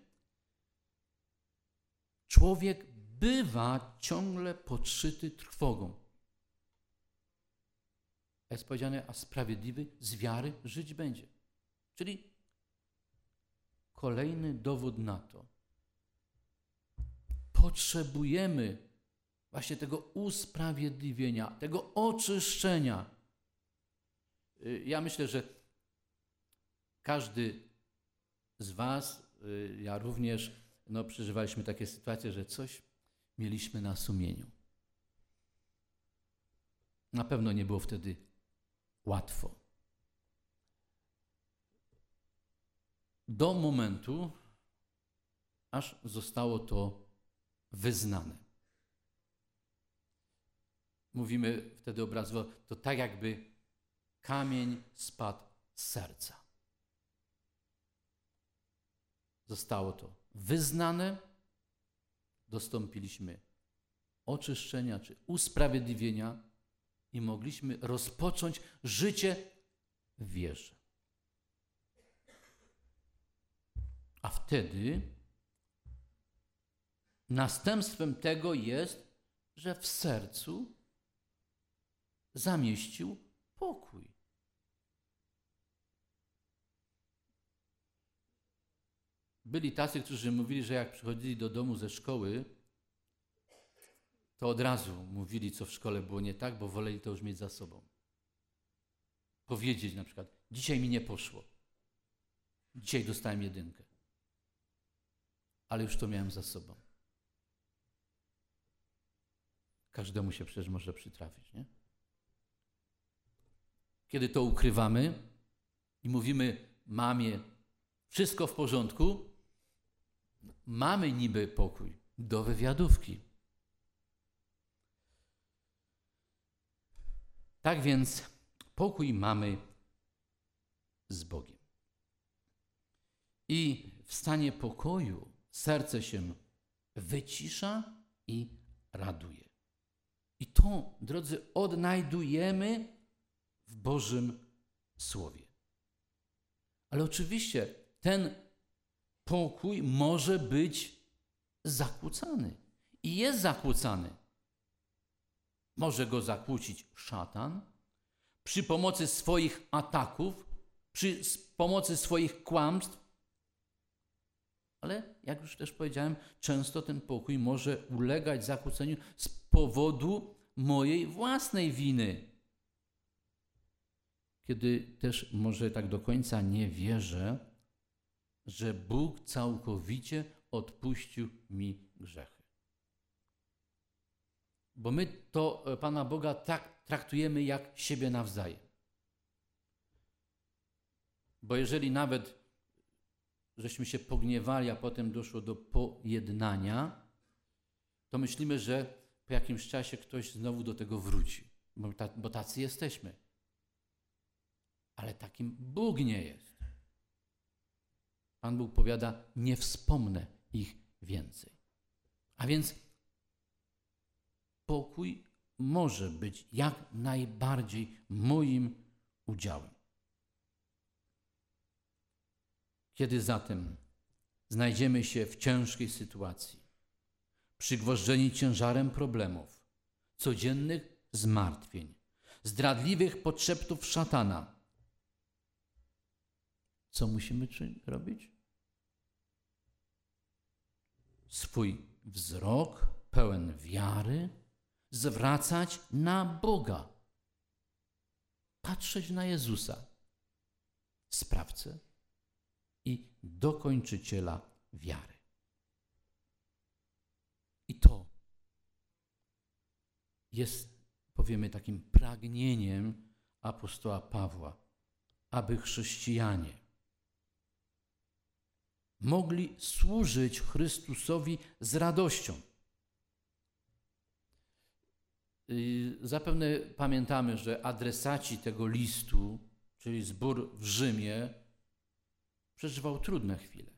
człowiek bywa ciągle podszyty trwogą. Jest powiedziane, a sprawiedliwy z wiary żyć będzie. Czyli kolejny dowód na to. Potrzebujemy właśnie tego usprawiedliwienia, tego oczyszczenia. Y, ja myślę, że każdy z Was, y, ja również, no, przeżywaliśmy takie sytuacje, że coś mieliśmy na sumieniu. Na pewno nie było wtedy łatwo. Do momentu, aż zostało to wyznane. Mówimy wtedy obrazowo, to tak jakby kamień spadł z serca. Zostało to wyznane, dostąpiliśmy oczyszczenia czy usprawiedliwienia i mogliśmy rozpocząć życie w wierze. A wtedy następstwem tego jest, że w sercu zamieścił pokój. Byli tacy, którzy mówili, że jak przychodzili do domu ze szkoły, to od razu mówili, co w szkole było nie tak, bo woleli to już mieć za sobą. Powiedzieć na przykład, dzisiaj mi nie poszło. Dzisiaj dostałem jedynkę. Ale już to miałem za sobą. Każdemu się przecież może przytrafić, nie? Kiedy to ukrywamy i mówimy mamie, wszystko w porządku, mamy niby pokój do wywiadówki. Tak więc pokój mamy z Bogiem. I w stanie pokoju serce się wycisza i raduje. I to, drodzy, odnajdujemy w Bożym Słowie. Ale oczywiście ten pokój może być zakłócany i jest zakłócany. Może go zakłócić szatan przy pomocy swoich ataków, przy pomocy swoich kłamstw, Ale jak już też powiedziałem, często ten pokój może ulegać zakłóceniu z powodu mojej własnej winy. Kiedy też może tak do końca nie wierzę, że Bóg całkowicie odpuścił mi grzechy. Bo my to e, Pana Boga tak traktujemy jak siebie nawzajem. Bo jeżeli nawet żeśmy się pogniewali, a potem doszło do pojednania, to myślimy, że po jakimś czasie ktoś znowu do tego wróci, bo, ta, bo tacy jesteśmy. Ale takim Bóg nie jest. Pan Bóg powiada: Nie wspomnę ich więcej. A więc pokój może być jak najbardziej moim udziałem. Kiedy zatem znajdziemy się w ciężkiej sytuacji, przygwożdżeni ciężarem problemów, codziennych zmartwień, zdradliwych podszeptów szatana, co musimy robić? Swój wzrok pełen wiary zwracać na Boga, patrzeć na Jezusa, sprawcę i dokończyciela wiary. I to jest, powiemy, takim pragnieniem apostoła Pawła, aby chrześcijanie mogli służyć Chrystusowi z radością. Y, zapewne pamiętamy, że adresaci tego listu, czyli zbór w Rzymie, przeżywał trudne chwile.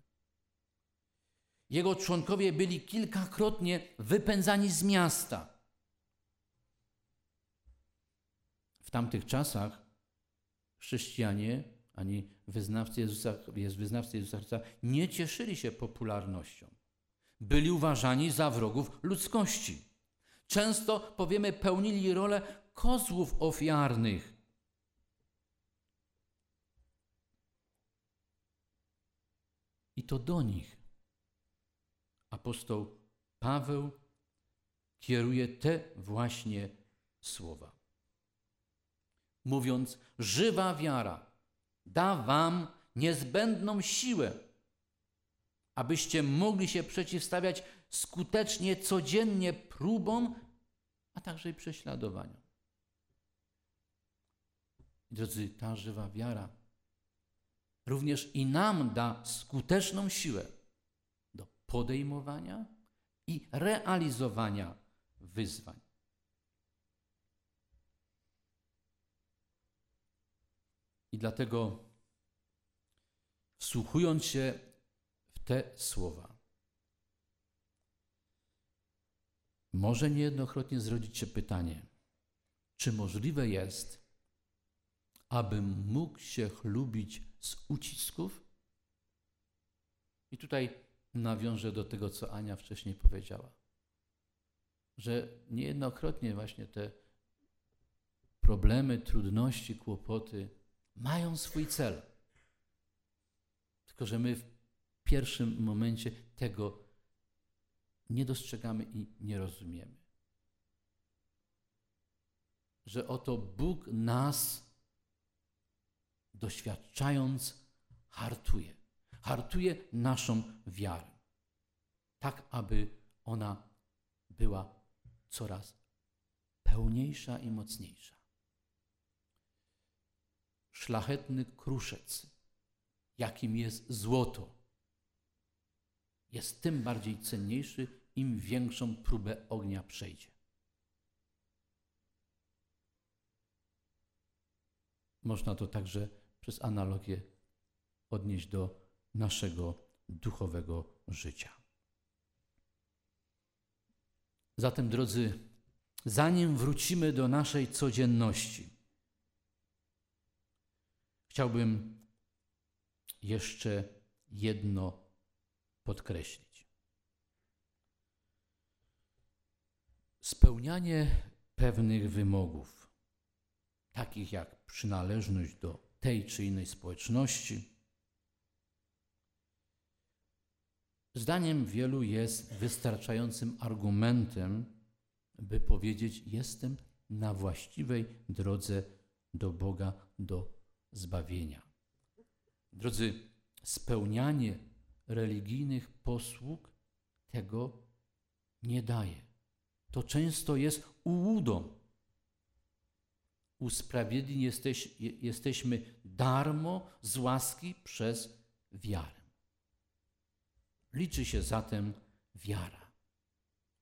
Jego członkowie byli kilkakrotnie wypędzani z miasta. W tamtych czasach chrześcijanie ani wyznawcy Jezusa, wyznawcy Jezusa Chrystusa nie cieszyli się popularnością. Byli uważani za wrogów ludzkości. Często, powiemy, pełnili rolę kozłów ofiarnych. I to do nich apostoł Paweł kieruje te właśnie słowa. Mówiąc, żywa wiara da wam niezbędną siłę, abyście mogli się przeciwstawiać skutecznie, codziennie próbom, a także i prześladowaniom. Drodzy, ta żywa wiara również i nam da skuteczną siłę do podejmowania i realizowania wyzwań. I dlatego, wsłuchując się w te słowa, może niejednokrotnie zrodzić się pytanie, czy możliwe jest, abym mógł się chlubić z ucisków? I tutaj nawiążę do tego, co Ania wcześniej powiedziała, że niejednokrotnie właśnie te problemy, trudności, kłopoty mają swój cel. Tylko, że my w pierwszym momencie tego nie dostrzegamy i nie rozumiemy. Że oto Bóg nas doświadczając hartuje. Hartuje naszą wiarę. Tak, aby ona była coraz pełniejsza i mocniejsza szlachetny kruszec, jakim jest złoto, jest tym bardziej cenniejszy, im większą próbę ognia przejdzie. Można to także przez analogię odnieść do naszego duchowego życia. Zatem, drodzy, zanim wrócimy do naszej codzienności, Chciałbym jeszcze jedno podkreślić. Spełnianie pewnych wymogów, takich jak przynależność do tej czy innej społeczności, zdaniem wielu jest wystarczającym argumentem, by powiedzieć: Jestem na właściwej drodze do Boga, do zbawienia. Drodzy, spełnianie religijnych posług tego nie daje. To często jest ułudą. Usprawiedliwieni jesteś, jesteśmy darmo z łaski przez wiarę. Liczy się zatem wiara.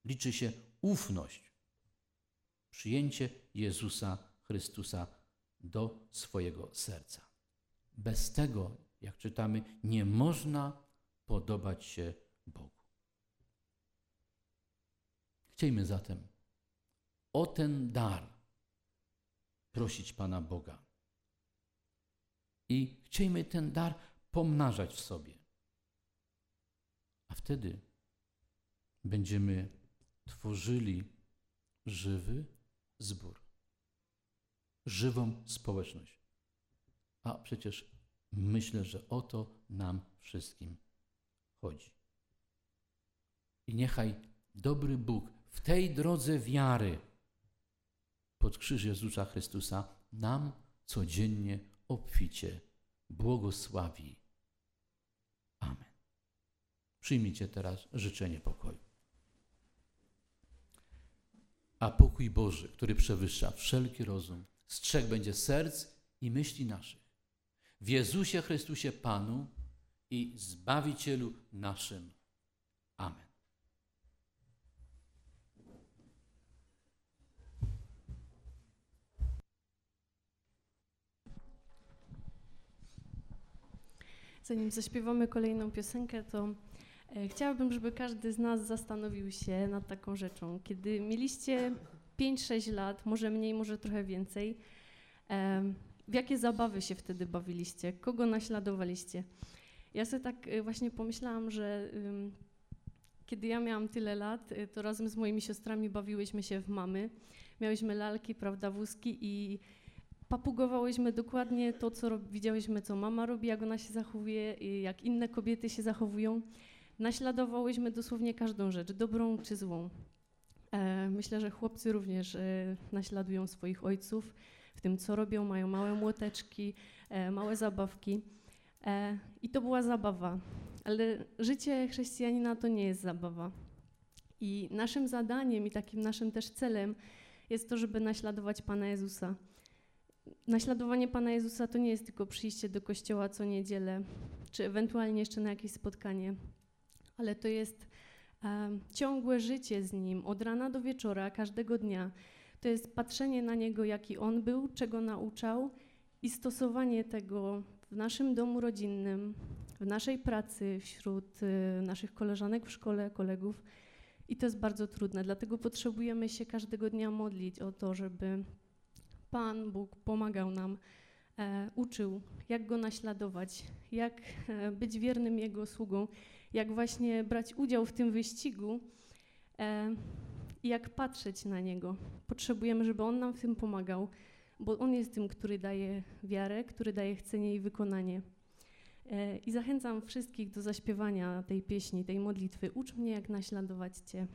Liczy się ufność. Przyjęcie Jezusa Chrystusa do swojego serca. Bez tego, jak czytamy, nie można podobać się Bogu. Chciejmy zatem o ten dar prosić Pana Boga. I chciejmy ten dar pomnażać w sobie. A wtedy będziemy tworzyli żywy zbór, żywą społeczność. A przecież myślę, że o to nam wszystkim chodzi. I niechaj dobry Bóg w tej drodze wiary pod krzyż Jezusa Chrystusa nam codziennie obficie błogosławi. Amen. Przyjmijcie teraz życzenie pokoju. A pokój Boży, który przewyższa wszelki rozum, strzeg będzie serc i myśli naszych. W Jezusie Chrystusie Panu i Zbawicielu naszym. Amen. Zanim zaśpiewamy kolejną piosenkę, to e, chciałabym, żeby każdy z nas zastanowił się nad taką rzeczą. Kiedy mieliście 5-6 lat, może mniej, może trochę więcej, w jakie zabawy się wtedy bawiliście? Kogo naśladowaliście? Ja sobie tak e, właśnie pomyślałam, że kiedy ja miałam tyle lat, to razem z moimi siostrami bawiłyśmy się w mamy. Miałyśmy lalki, prawda, wózki i papugowałyśmy dokładnie to, co widziałyśmy, co mama robi, jak ona się zachowuje, jak inne kobiety się zachowują. Naśladowałyśmy dosłownie każdą rzecz, dobrą czy złą. E, myślę, że chłopcy również e, naśladują swoich ojców w tym, co robią, mają małe młoteczki, e, małe zabawki. I to była zabawa. Ale życie chrześcijanina to nie jest zabawa. I naszym zadaniem i takim naszym też celem jest to, żeby naśladować Pana Jezusa naśladowanie Pana Jezusa to nie jest tylko przyjście do kościoła co niedzielę, czy ewentualnie jeszcze na jakieś spotkanie, ale to jest ciągłe życie z Nim od rana do wieczora, każdego dnia. To jest patrzenie na Niego, jaki On był, czego nauczał i stosowanie tego w naszym domu rodzinnym, w naszej pracy, wśród y, naszych koleżanek w szkole, kolegów. I to jest bardzo trudne, dlatego potrzebujemy się każdego dnia modlić o to, żeby Pan Bóg pomagał nam, e, uczył, jak Go naśladować, jak e, być wiernym Jego sługą, jak właśnie brać udział w tym wyścigu e, i jak patrzeć na Niego. Potrzebujemy, żeby On nam w tym pomagał, bo On jest tym, który daje wiarę, który daje chcenie i wykonanie. E, I zachęcam wszystkich do zaśpiewania tej pieśni, tej modlitwy. Ucz mnie, jak naśladować Cię.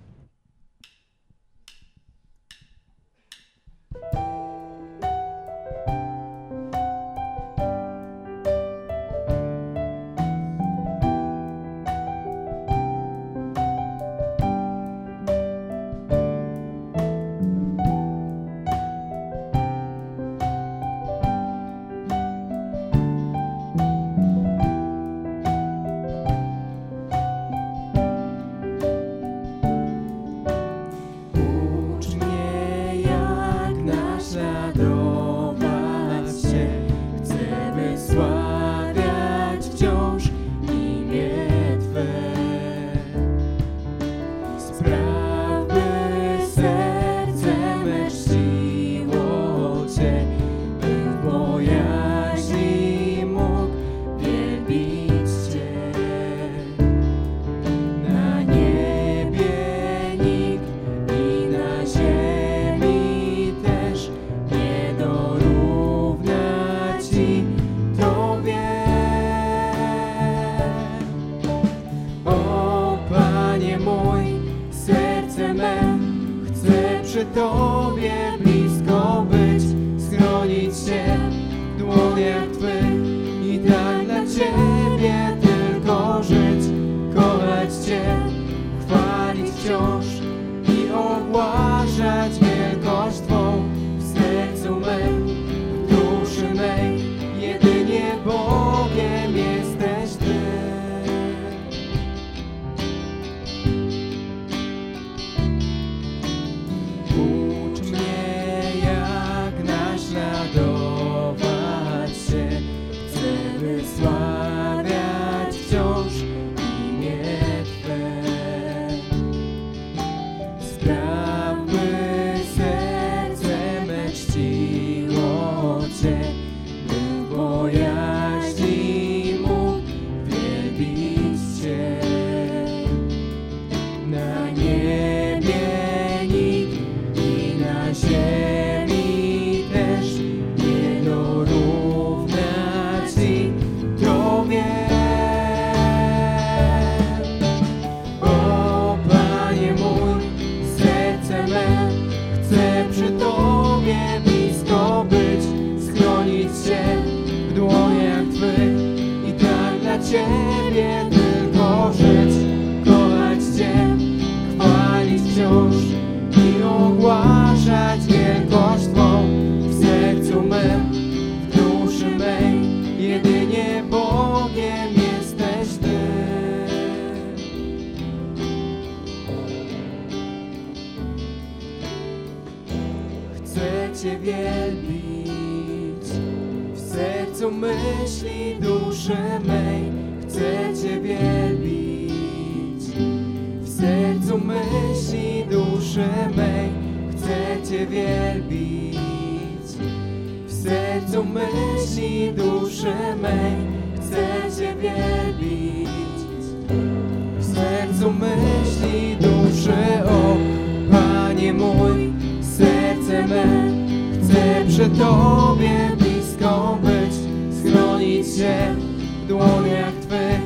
Me chce przy Tobie blisko być, schronić się w dłoniach Twych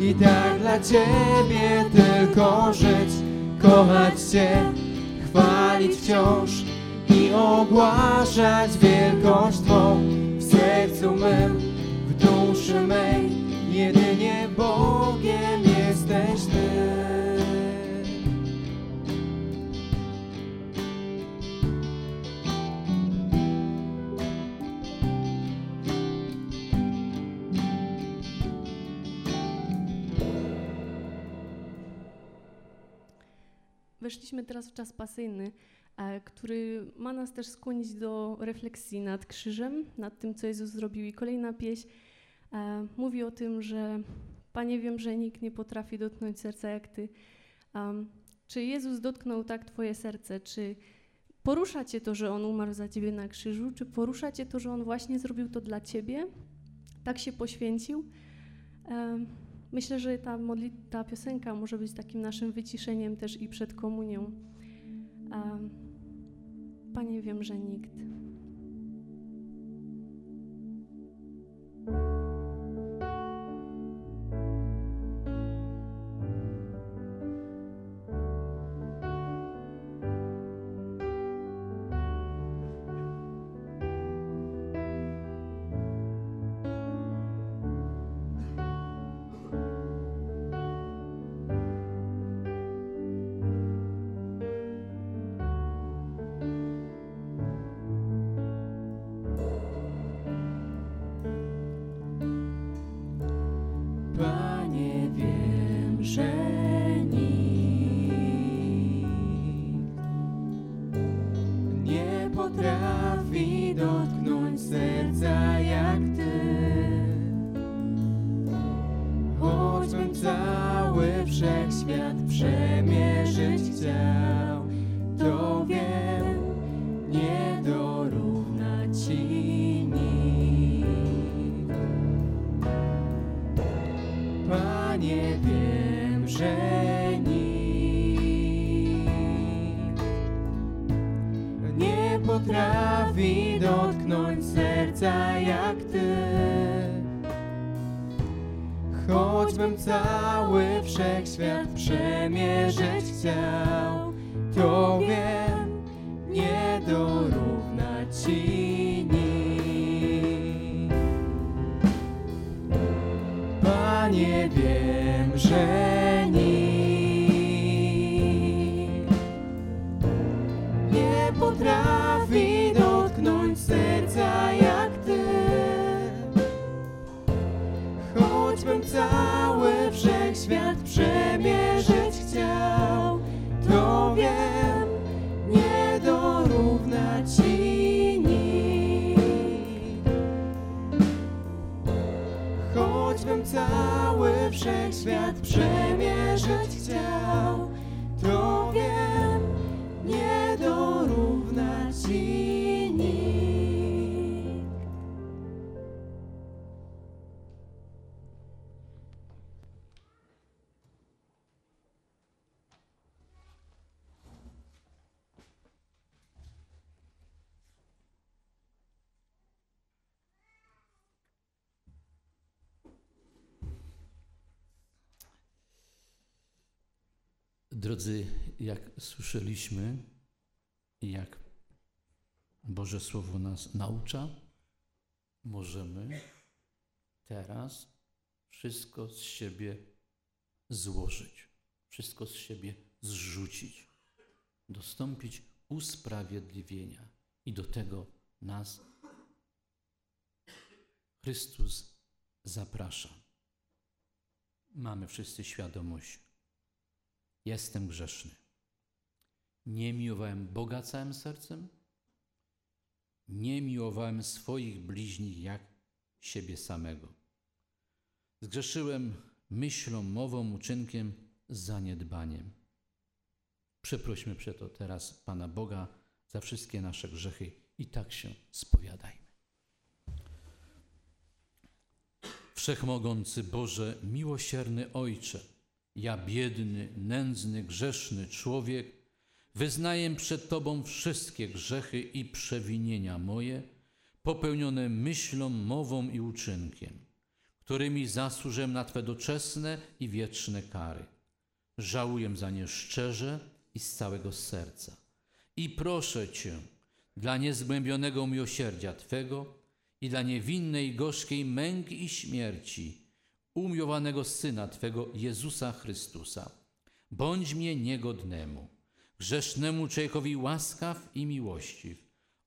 i tak dla Ciebie tylko żyć, kochać Cię, chwalić wciąż i ogłaszać wielkość Twą w sercu mym, w duszy mej, jedynie Bogiem jesteś Ty. Weszliśmy teraz w czas pasyjny, e, który ma nas też skłonić do refleksji nad krzyżem, nad tym, co Jezus zrobił. I kolejna pieśń e, mówi o tym, że Panie, wiem, że nikt nie potrafi dotknąć serca jak Ty. Czy Jezus dotknął tak Twoje serce? Czy porusza Cię to, że On umarł za Ciebie na krzyżu? Czy porusza Cię to, że On właśnie zrobił to dla Ciebie? Tak się poświęcił? Myślę, że ta, modli- ta piosenka może być takim naszym wyciszeniem też i przed komunią. Panie, wiem, że nikt. Choćbym cały wszechświat przemierzyć chciał, to wiem, nie dorówna Ci wszechświat przemierzyć Drodzy, jak słyszeliśmy jak Boże Słowo nas naucza, możemy teraz wszystko z siebie złożyć, wszystko z siebie zrzucić, dostąpić usprawiedliwienia. I do tego nas Chrystus zaprasza. Mamy wszyscy świadomość, jestem grzeszny. Nie miłowałem Boga całym sercem, nie miłowałem swoich bliźnich jak siebie samego. Zgrzeszyłem myślą, mową, uczynkiem, zaniedbaniem. Przeprośmy przeto teraz Pana Boga za wszystkie nasze grzechy i tak się spowiadajmy. Wszechmogący Boże, miłosierny Ojcze, ja biedny, nędzny, grzeszny człowiek, wyznaję przed Tobą wszystkie grzechy i przewinienia moje, popełnione myślą, mową i uczynkiem, którymi zasłużyłem na Twe doczesne i wieczne kary. Żałuję za nie szczerze i z całego serca. I proszę Cię, dla niezgłębionego miłosierdzia Twego i dla niewinnej, gorzkiej męki i śmierci, umiłowanego Syna Twego, Jezusa Chrystusa. Bądź mnie niegodnemu, grzesznemu człowiekowi łaskaw i miłościw.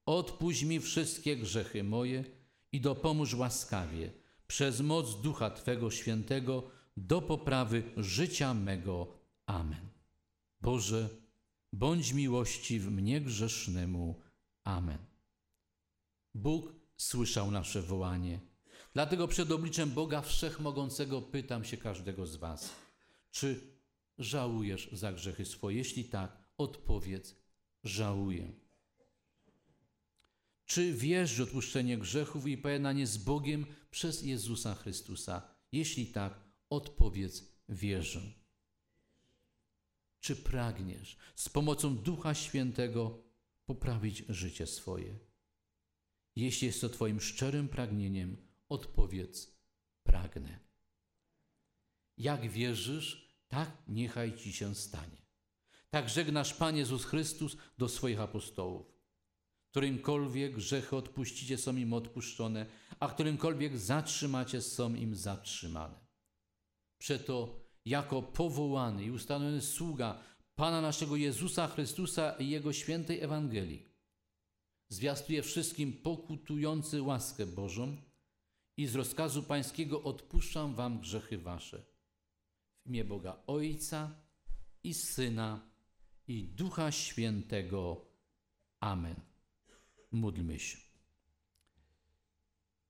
Odpuść mi wszystkie grzechy moje i dopomóż łaskawie, przez moc Ducha Twego Świętego, do poprawy życia mego. Amen. Boże, bądź miłościw mnie grzesznemu. Amen. Bóg słyszał nasze wołanie. Dlatego przed obliczem Boga Wszechmogącego pytam się każdego z Was, czy żałujesz za grzechy swoje? Jeśli tak, odpowiedz, żałuję. Czy wierzysz w odpuszczenie grzechów i pojednanie z Bogiem przez Jezusa Chrystusa? Jeśli tak, odpowiedz, wierzę. Czy pragniesz z pomocą Ducha Świętego poprawić życie swoje? Jeśli jest to Twoim szczerym pragnieniem, odpowiedz: pragnę. Jak wierzysz, tak niechaj Ci się stanie. Tak żegnasz Pan Jezus Chrystus do swoich apostołów. Którymkolwiek grzechy odpuścicie, są im odpuszczone, a którymkolwiek zatrzymacie, są im zatrzymane. Przeto jako powołany i ustanowiony sługa Pana naszego Jezusa Chrystusa i Jego świętej Ewangelii zwiastuje wszystkim pokutujący łaskę Bożą i z rozkazu Pańskiego odpuszczam wam grzechy wasze. W imię Boga Ojca i Syna i Ducha Świętego. Amen. Módlmy się.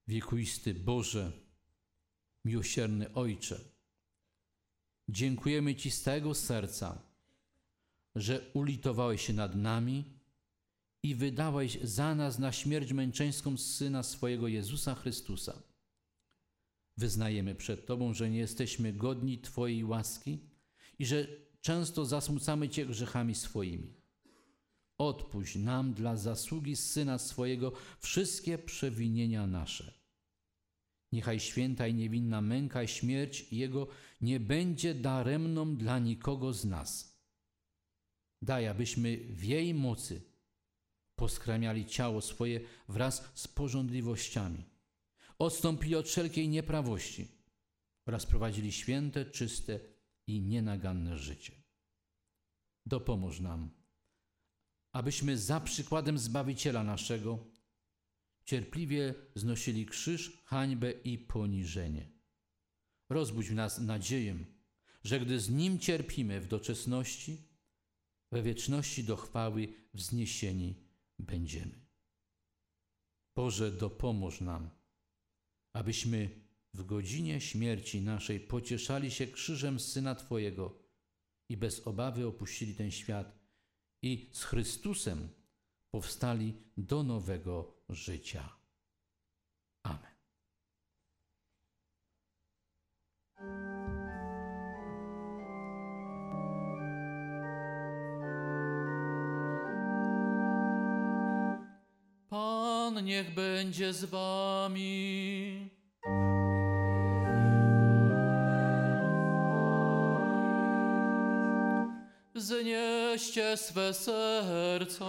Wiekuisty Boże, miłosierny Ojcze, dziękujemy Ci z całego serca, że ulitowałeś się nad nami i wydałeś za nas na śmierć męczeńską Syna swojego Jezusa Chrystusa. Wyznajemy przed Tobą, że nie jesteśmy godni Twojej łaski i że często zasmucamy Cię grzechami swoimi. Odpuść nam dla zasługi Syna swojego wszystkie przewinienia nasze. Niechaj święta i niewinna męka i śmierć Jego nie będzie daremną dla nikogo z nas. Daj, abyśmy w jej mocy poskramiali ciało swoje wraz z porządliwościami. Odstąpili od wszelkiej nieprawości oraz prowadzili święte, czyste i nienaganne życie. Dopomóż nam, abyśmy za przykładem Zbawiciela naszego cierpliwie znosili krzyż, hańbę i poniżenie. Rozbudź w nas nadzieję, że gdy z Nim cierpimy w doczesności, we wieczności do chwały wzniesieni będziemy. Boże, dopomóż nam, abyśmy w godzinie śmierci naszej pocieszali się krzyżem Syna Twojego i bez obawy opuścili ten świat i z Chrystusem powstali do nowego życia. Pan niech będzie z wami. Znieście swe serca.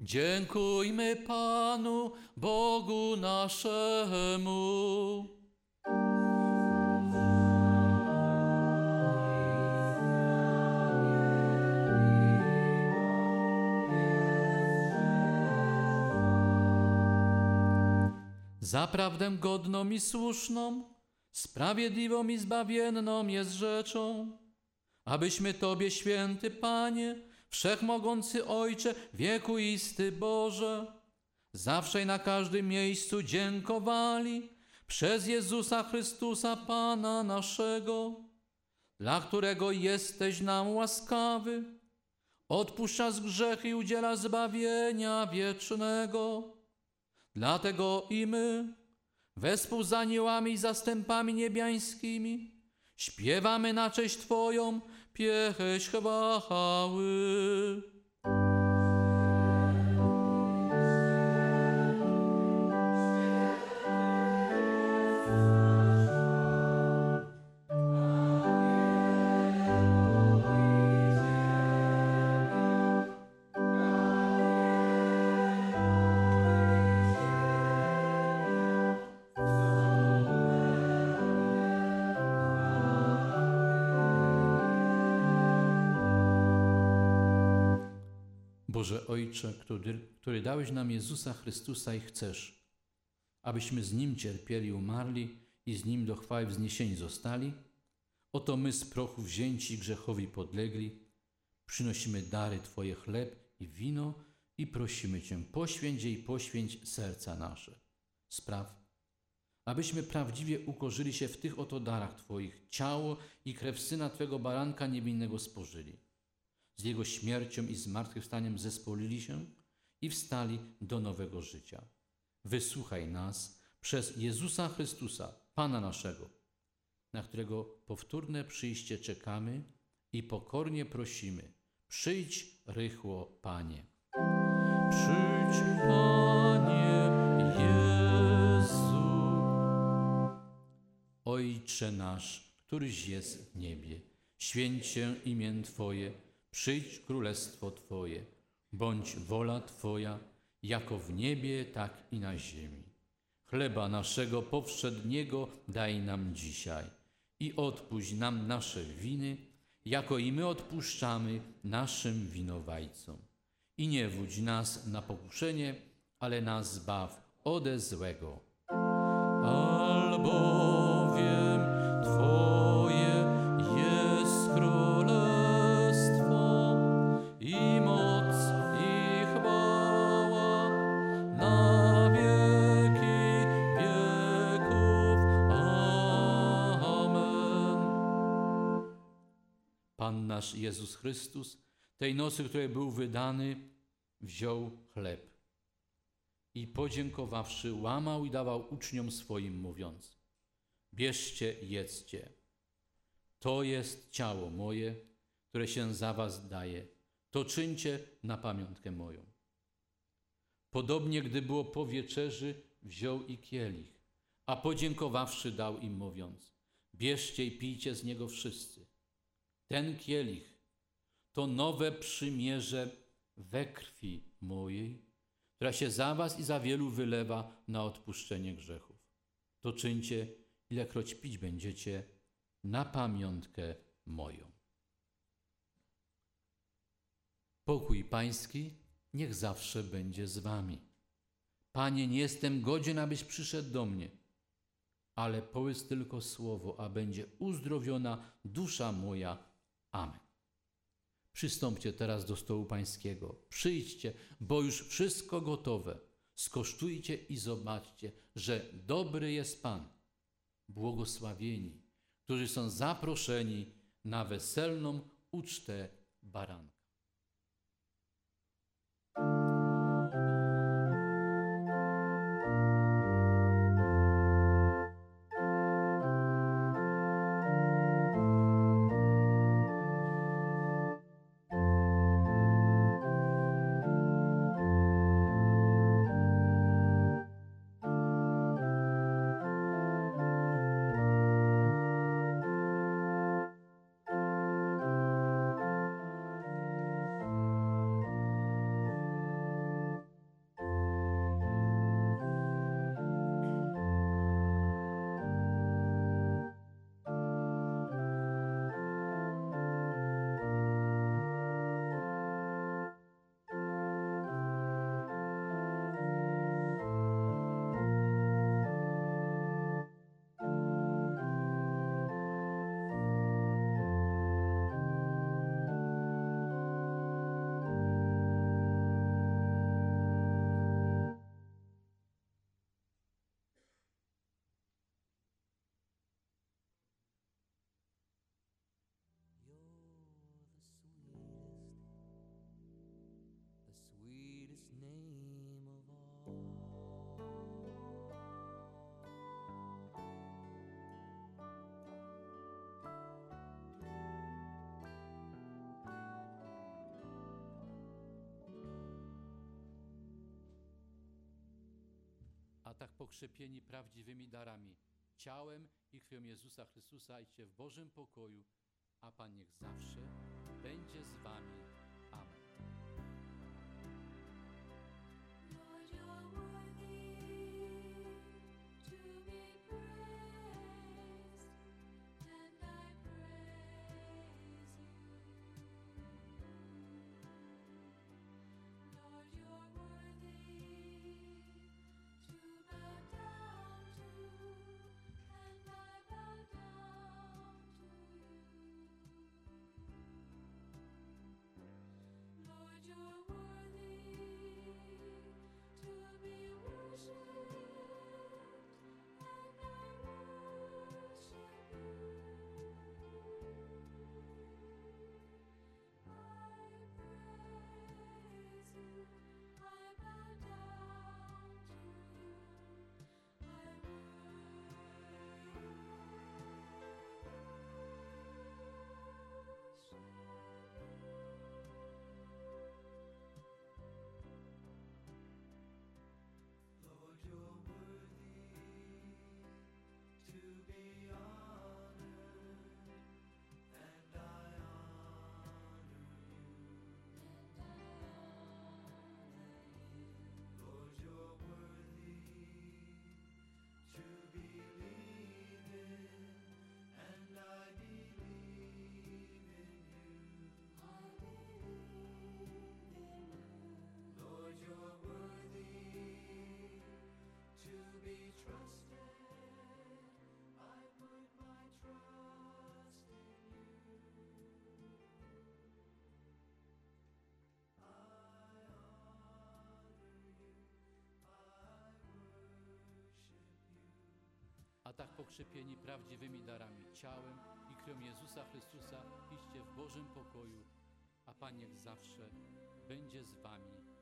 Dziękujmy Panu, Bogu naszemu. Zaprawdę godną i słuszną, sprawiedliwą i zbawienną jest rzeczą, abyśmy Tobie, święty Panie, Wszechmogący Ojcze, wiekuisty Boże, zawsze i na każdym miejscu dziękowali przez Jezusa Chrystusa, Pana naszego, dla którego jesteś nam łaskawy, odpuszcza grzechy i udziela zbawienia wiecznego. Dlatego i my, wespół z aniołami i zastępami niebiańskimi, śpiewamy na cześć Twoją piecheś chwały. Boże Ojcze, który, który dałeś nam Jezusa Chrystusa i chcesz, abyśmy z Nim cierpieli, umarli i z Nim do chwały wzniesieni zostali, oto my z prochu wzięci grzechowi podlegli, przynosimy dary Twoje chleb i wino i prosimy Cię, poświęć je i poświęć serca nasze. Spraw, abyśmy prawdziwie ukorzyli się w tych oto darach Twoich, ciało i krew Syna Twego baranka niewinnego spożyli z Jego śmiercią i zmartwychwstaniem zespolili się i wstali do nowego życia. Wysłuchaj nas przez Jezusa Chrystusa, Pana naszego, na którego powtórne przyjście czekamy i pokornie prosimy. Przyjdź rychło, Panie. Przyjdź, Panie Jezu. Ojcze nasz, któryś jest w niebie, święć się imię Twoje, Przyjdź królestwo Twoje, bądź wola Twoja, jako w niebie, tak i na ziemi. Chleba naszego powszedniego daj nam dzisiaj i odpuść nam nasze winy, jako i my odpuszczamy naszym winowajcom. I nie wódź nas na pokuszenie, ale nas zbaw ode złego. Albowiem Twoje nasz Jezus Chrystus, tej nocy, której był wydany, wziął chleb i podziękowawszy, łamał i dawał uczniom swoim, mówiąc: Bierzcie, jedzcie. To jest ciało moje, które się za was daje. To czyńcie na pamiątkę moją. Podobnie, gdy było po wieczerzy, wziął i kielich, A podziękowawszy dał im mówiąc, bierzcie i pijcie z niego wszyscy. Ten kielich to nowe przymierze we krwi mojej, która się za was i za wielu wylewa na odpuszczenie grzechów. To czyńcie, ilekroć pić będziecie, na pamiątkę moją. Pokój Pański niech zawsze będzie z wami. Panie, nie jestem godzien, abyś przyszedł do mnie, ale powiedz tylko słowo, a będzie uzdrowiona dusza moja. Amen. Przystąpcie teraz do stołu Pańskiego. Przyjdźcie, bo już wszystko gotowe. Skosztujcie i zobaczcie, że dobry jest Pan. Błogosławieni, którzy są zaproszeni na weselną ucztę baranka. Tak pokrzepieni prawdziwymi darami, ciałem i krwią Jezusa Chrystusa, idźcie w Bożym pokoju, a Pan niech zawsze będzie z wami. Pokrzepieni prawdziwymi darami, ciałem i krwią Jezusa Chrystusa, idźcie w Bożym pokoju, a Pan zawsze będzie z wami.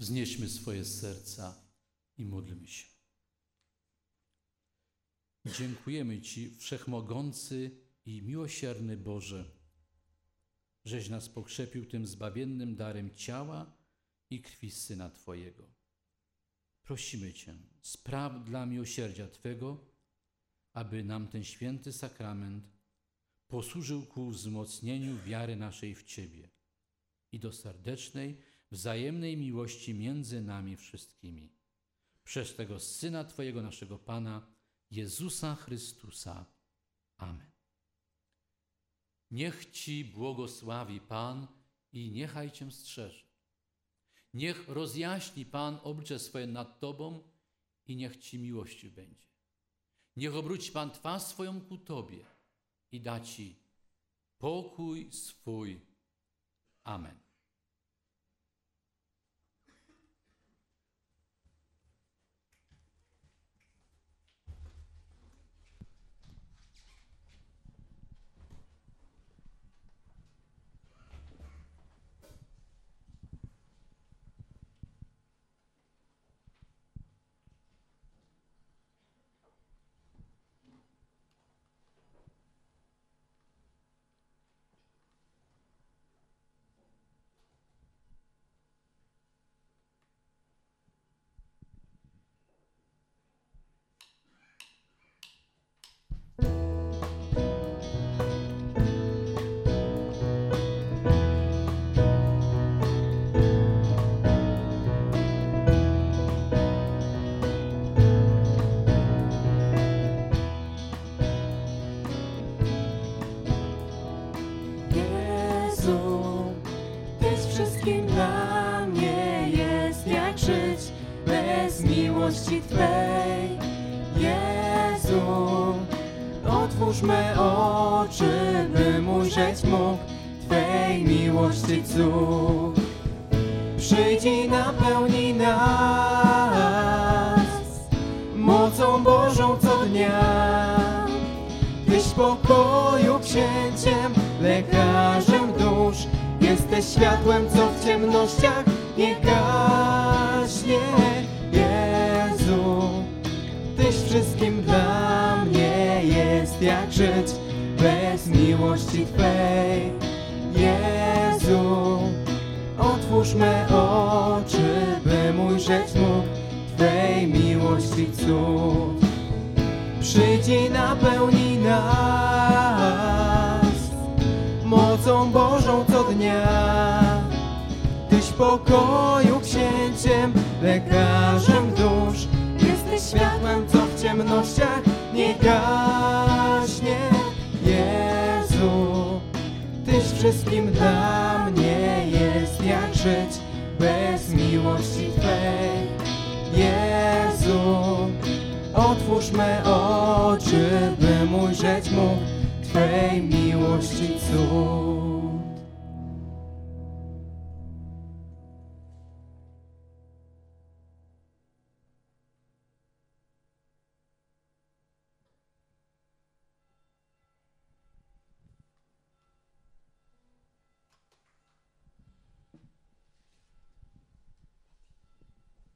Wznieśmy swoje serca i módlmy się. Dziękujemy Ci, Wszechmogący i miłosierny Boże, żeś nas pokrzepił tym zbawiennym darem ciała i krwi Syna Twojego. Prosimy Cię, spraw dla miłosierdzia Twego, aby nam ten święty sakrament posłużył ku wzmocnieniu wiary naszej w Ciebie i do serdecznej, wzajemnej miłości między nami wszystkimi. Przez tego Syna Twojego, naszego Pana, Jezusa Chrystusa. Amen. Niech Ci błogosławi Pan i niechaj Cię strzeże. Niech rozjaśni Pan oblicze swoje nad Tobą i niech Ci miłości będzie. Niech obróci Pan twarz swoją ku Tobie i da Ci pokój swój. Amen. Przyjdź i napełnij nas mocą Bożą co dnia. Tyś pokoju księciem, lekarzem dusz, jesteś światłem, co w ciemnościach nie gaśnie. Jezu, Tyś wszystkim dla mnie jest jak żyć bez miłości Twej. Otwórz me oczy, bym ujrzeć mógł Twej miłości cud. Przyjdź i napełnij nas mocą Bożą co dnia. Tyś pokoju księciem, lekarzem dusz, jesteś światłem, co w ciemnościach nie gaśnie. Jezu, Tyś wszystkim jak bez miłości Twej. Jezu, otwórz me oczy, bym ujrzeć mógł Twej miłości cud.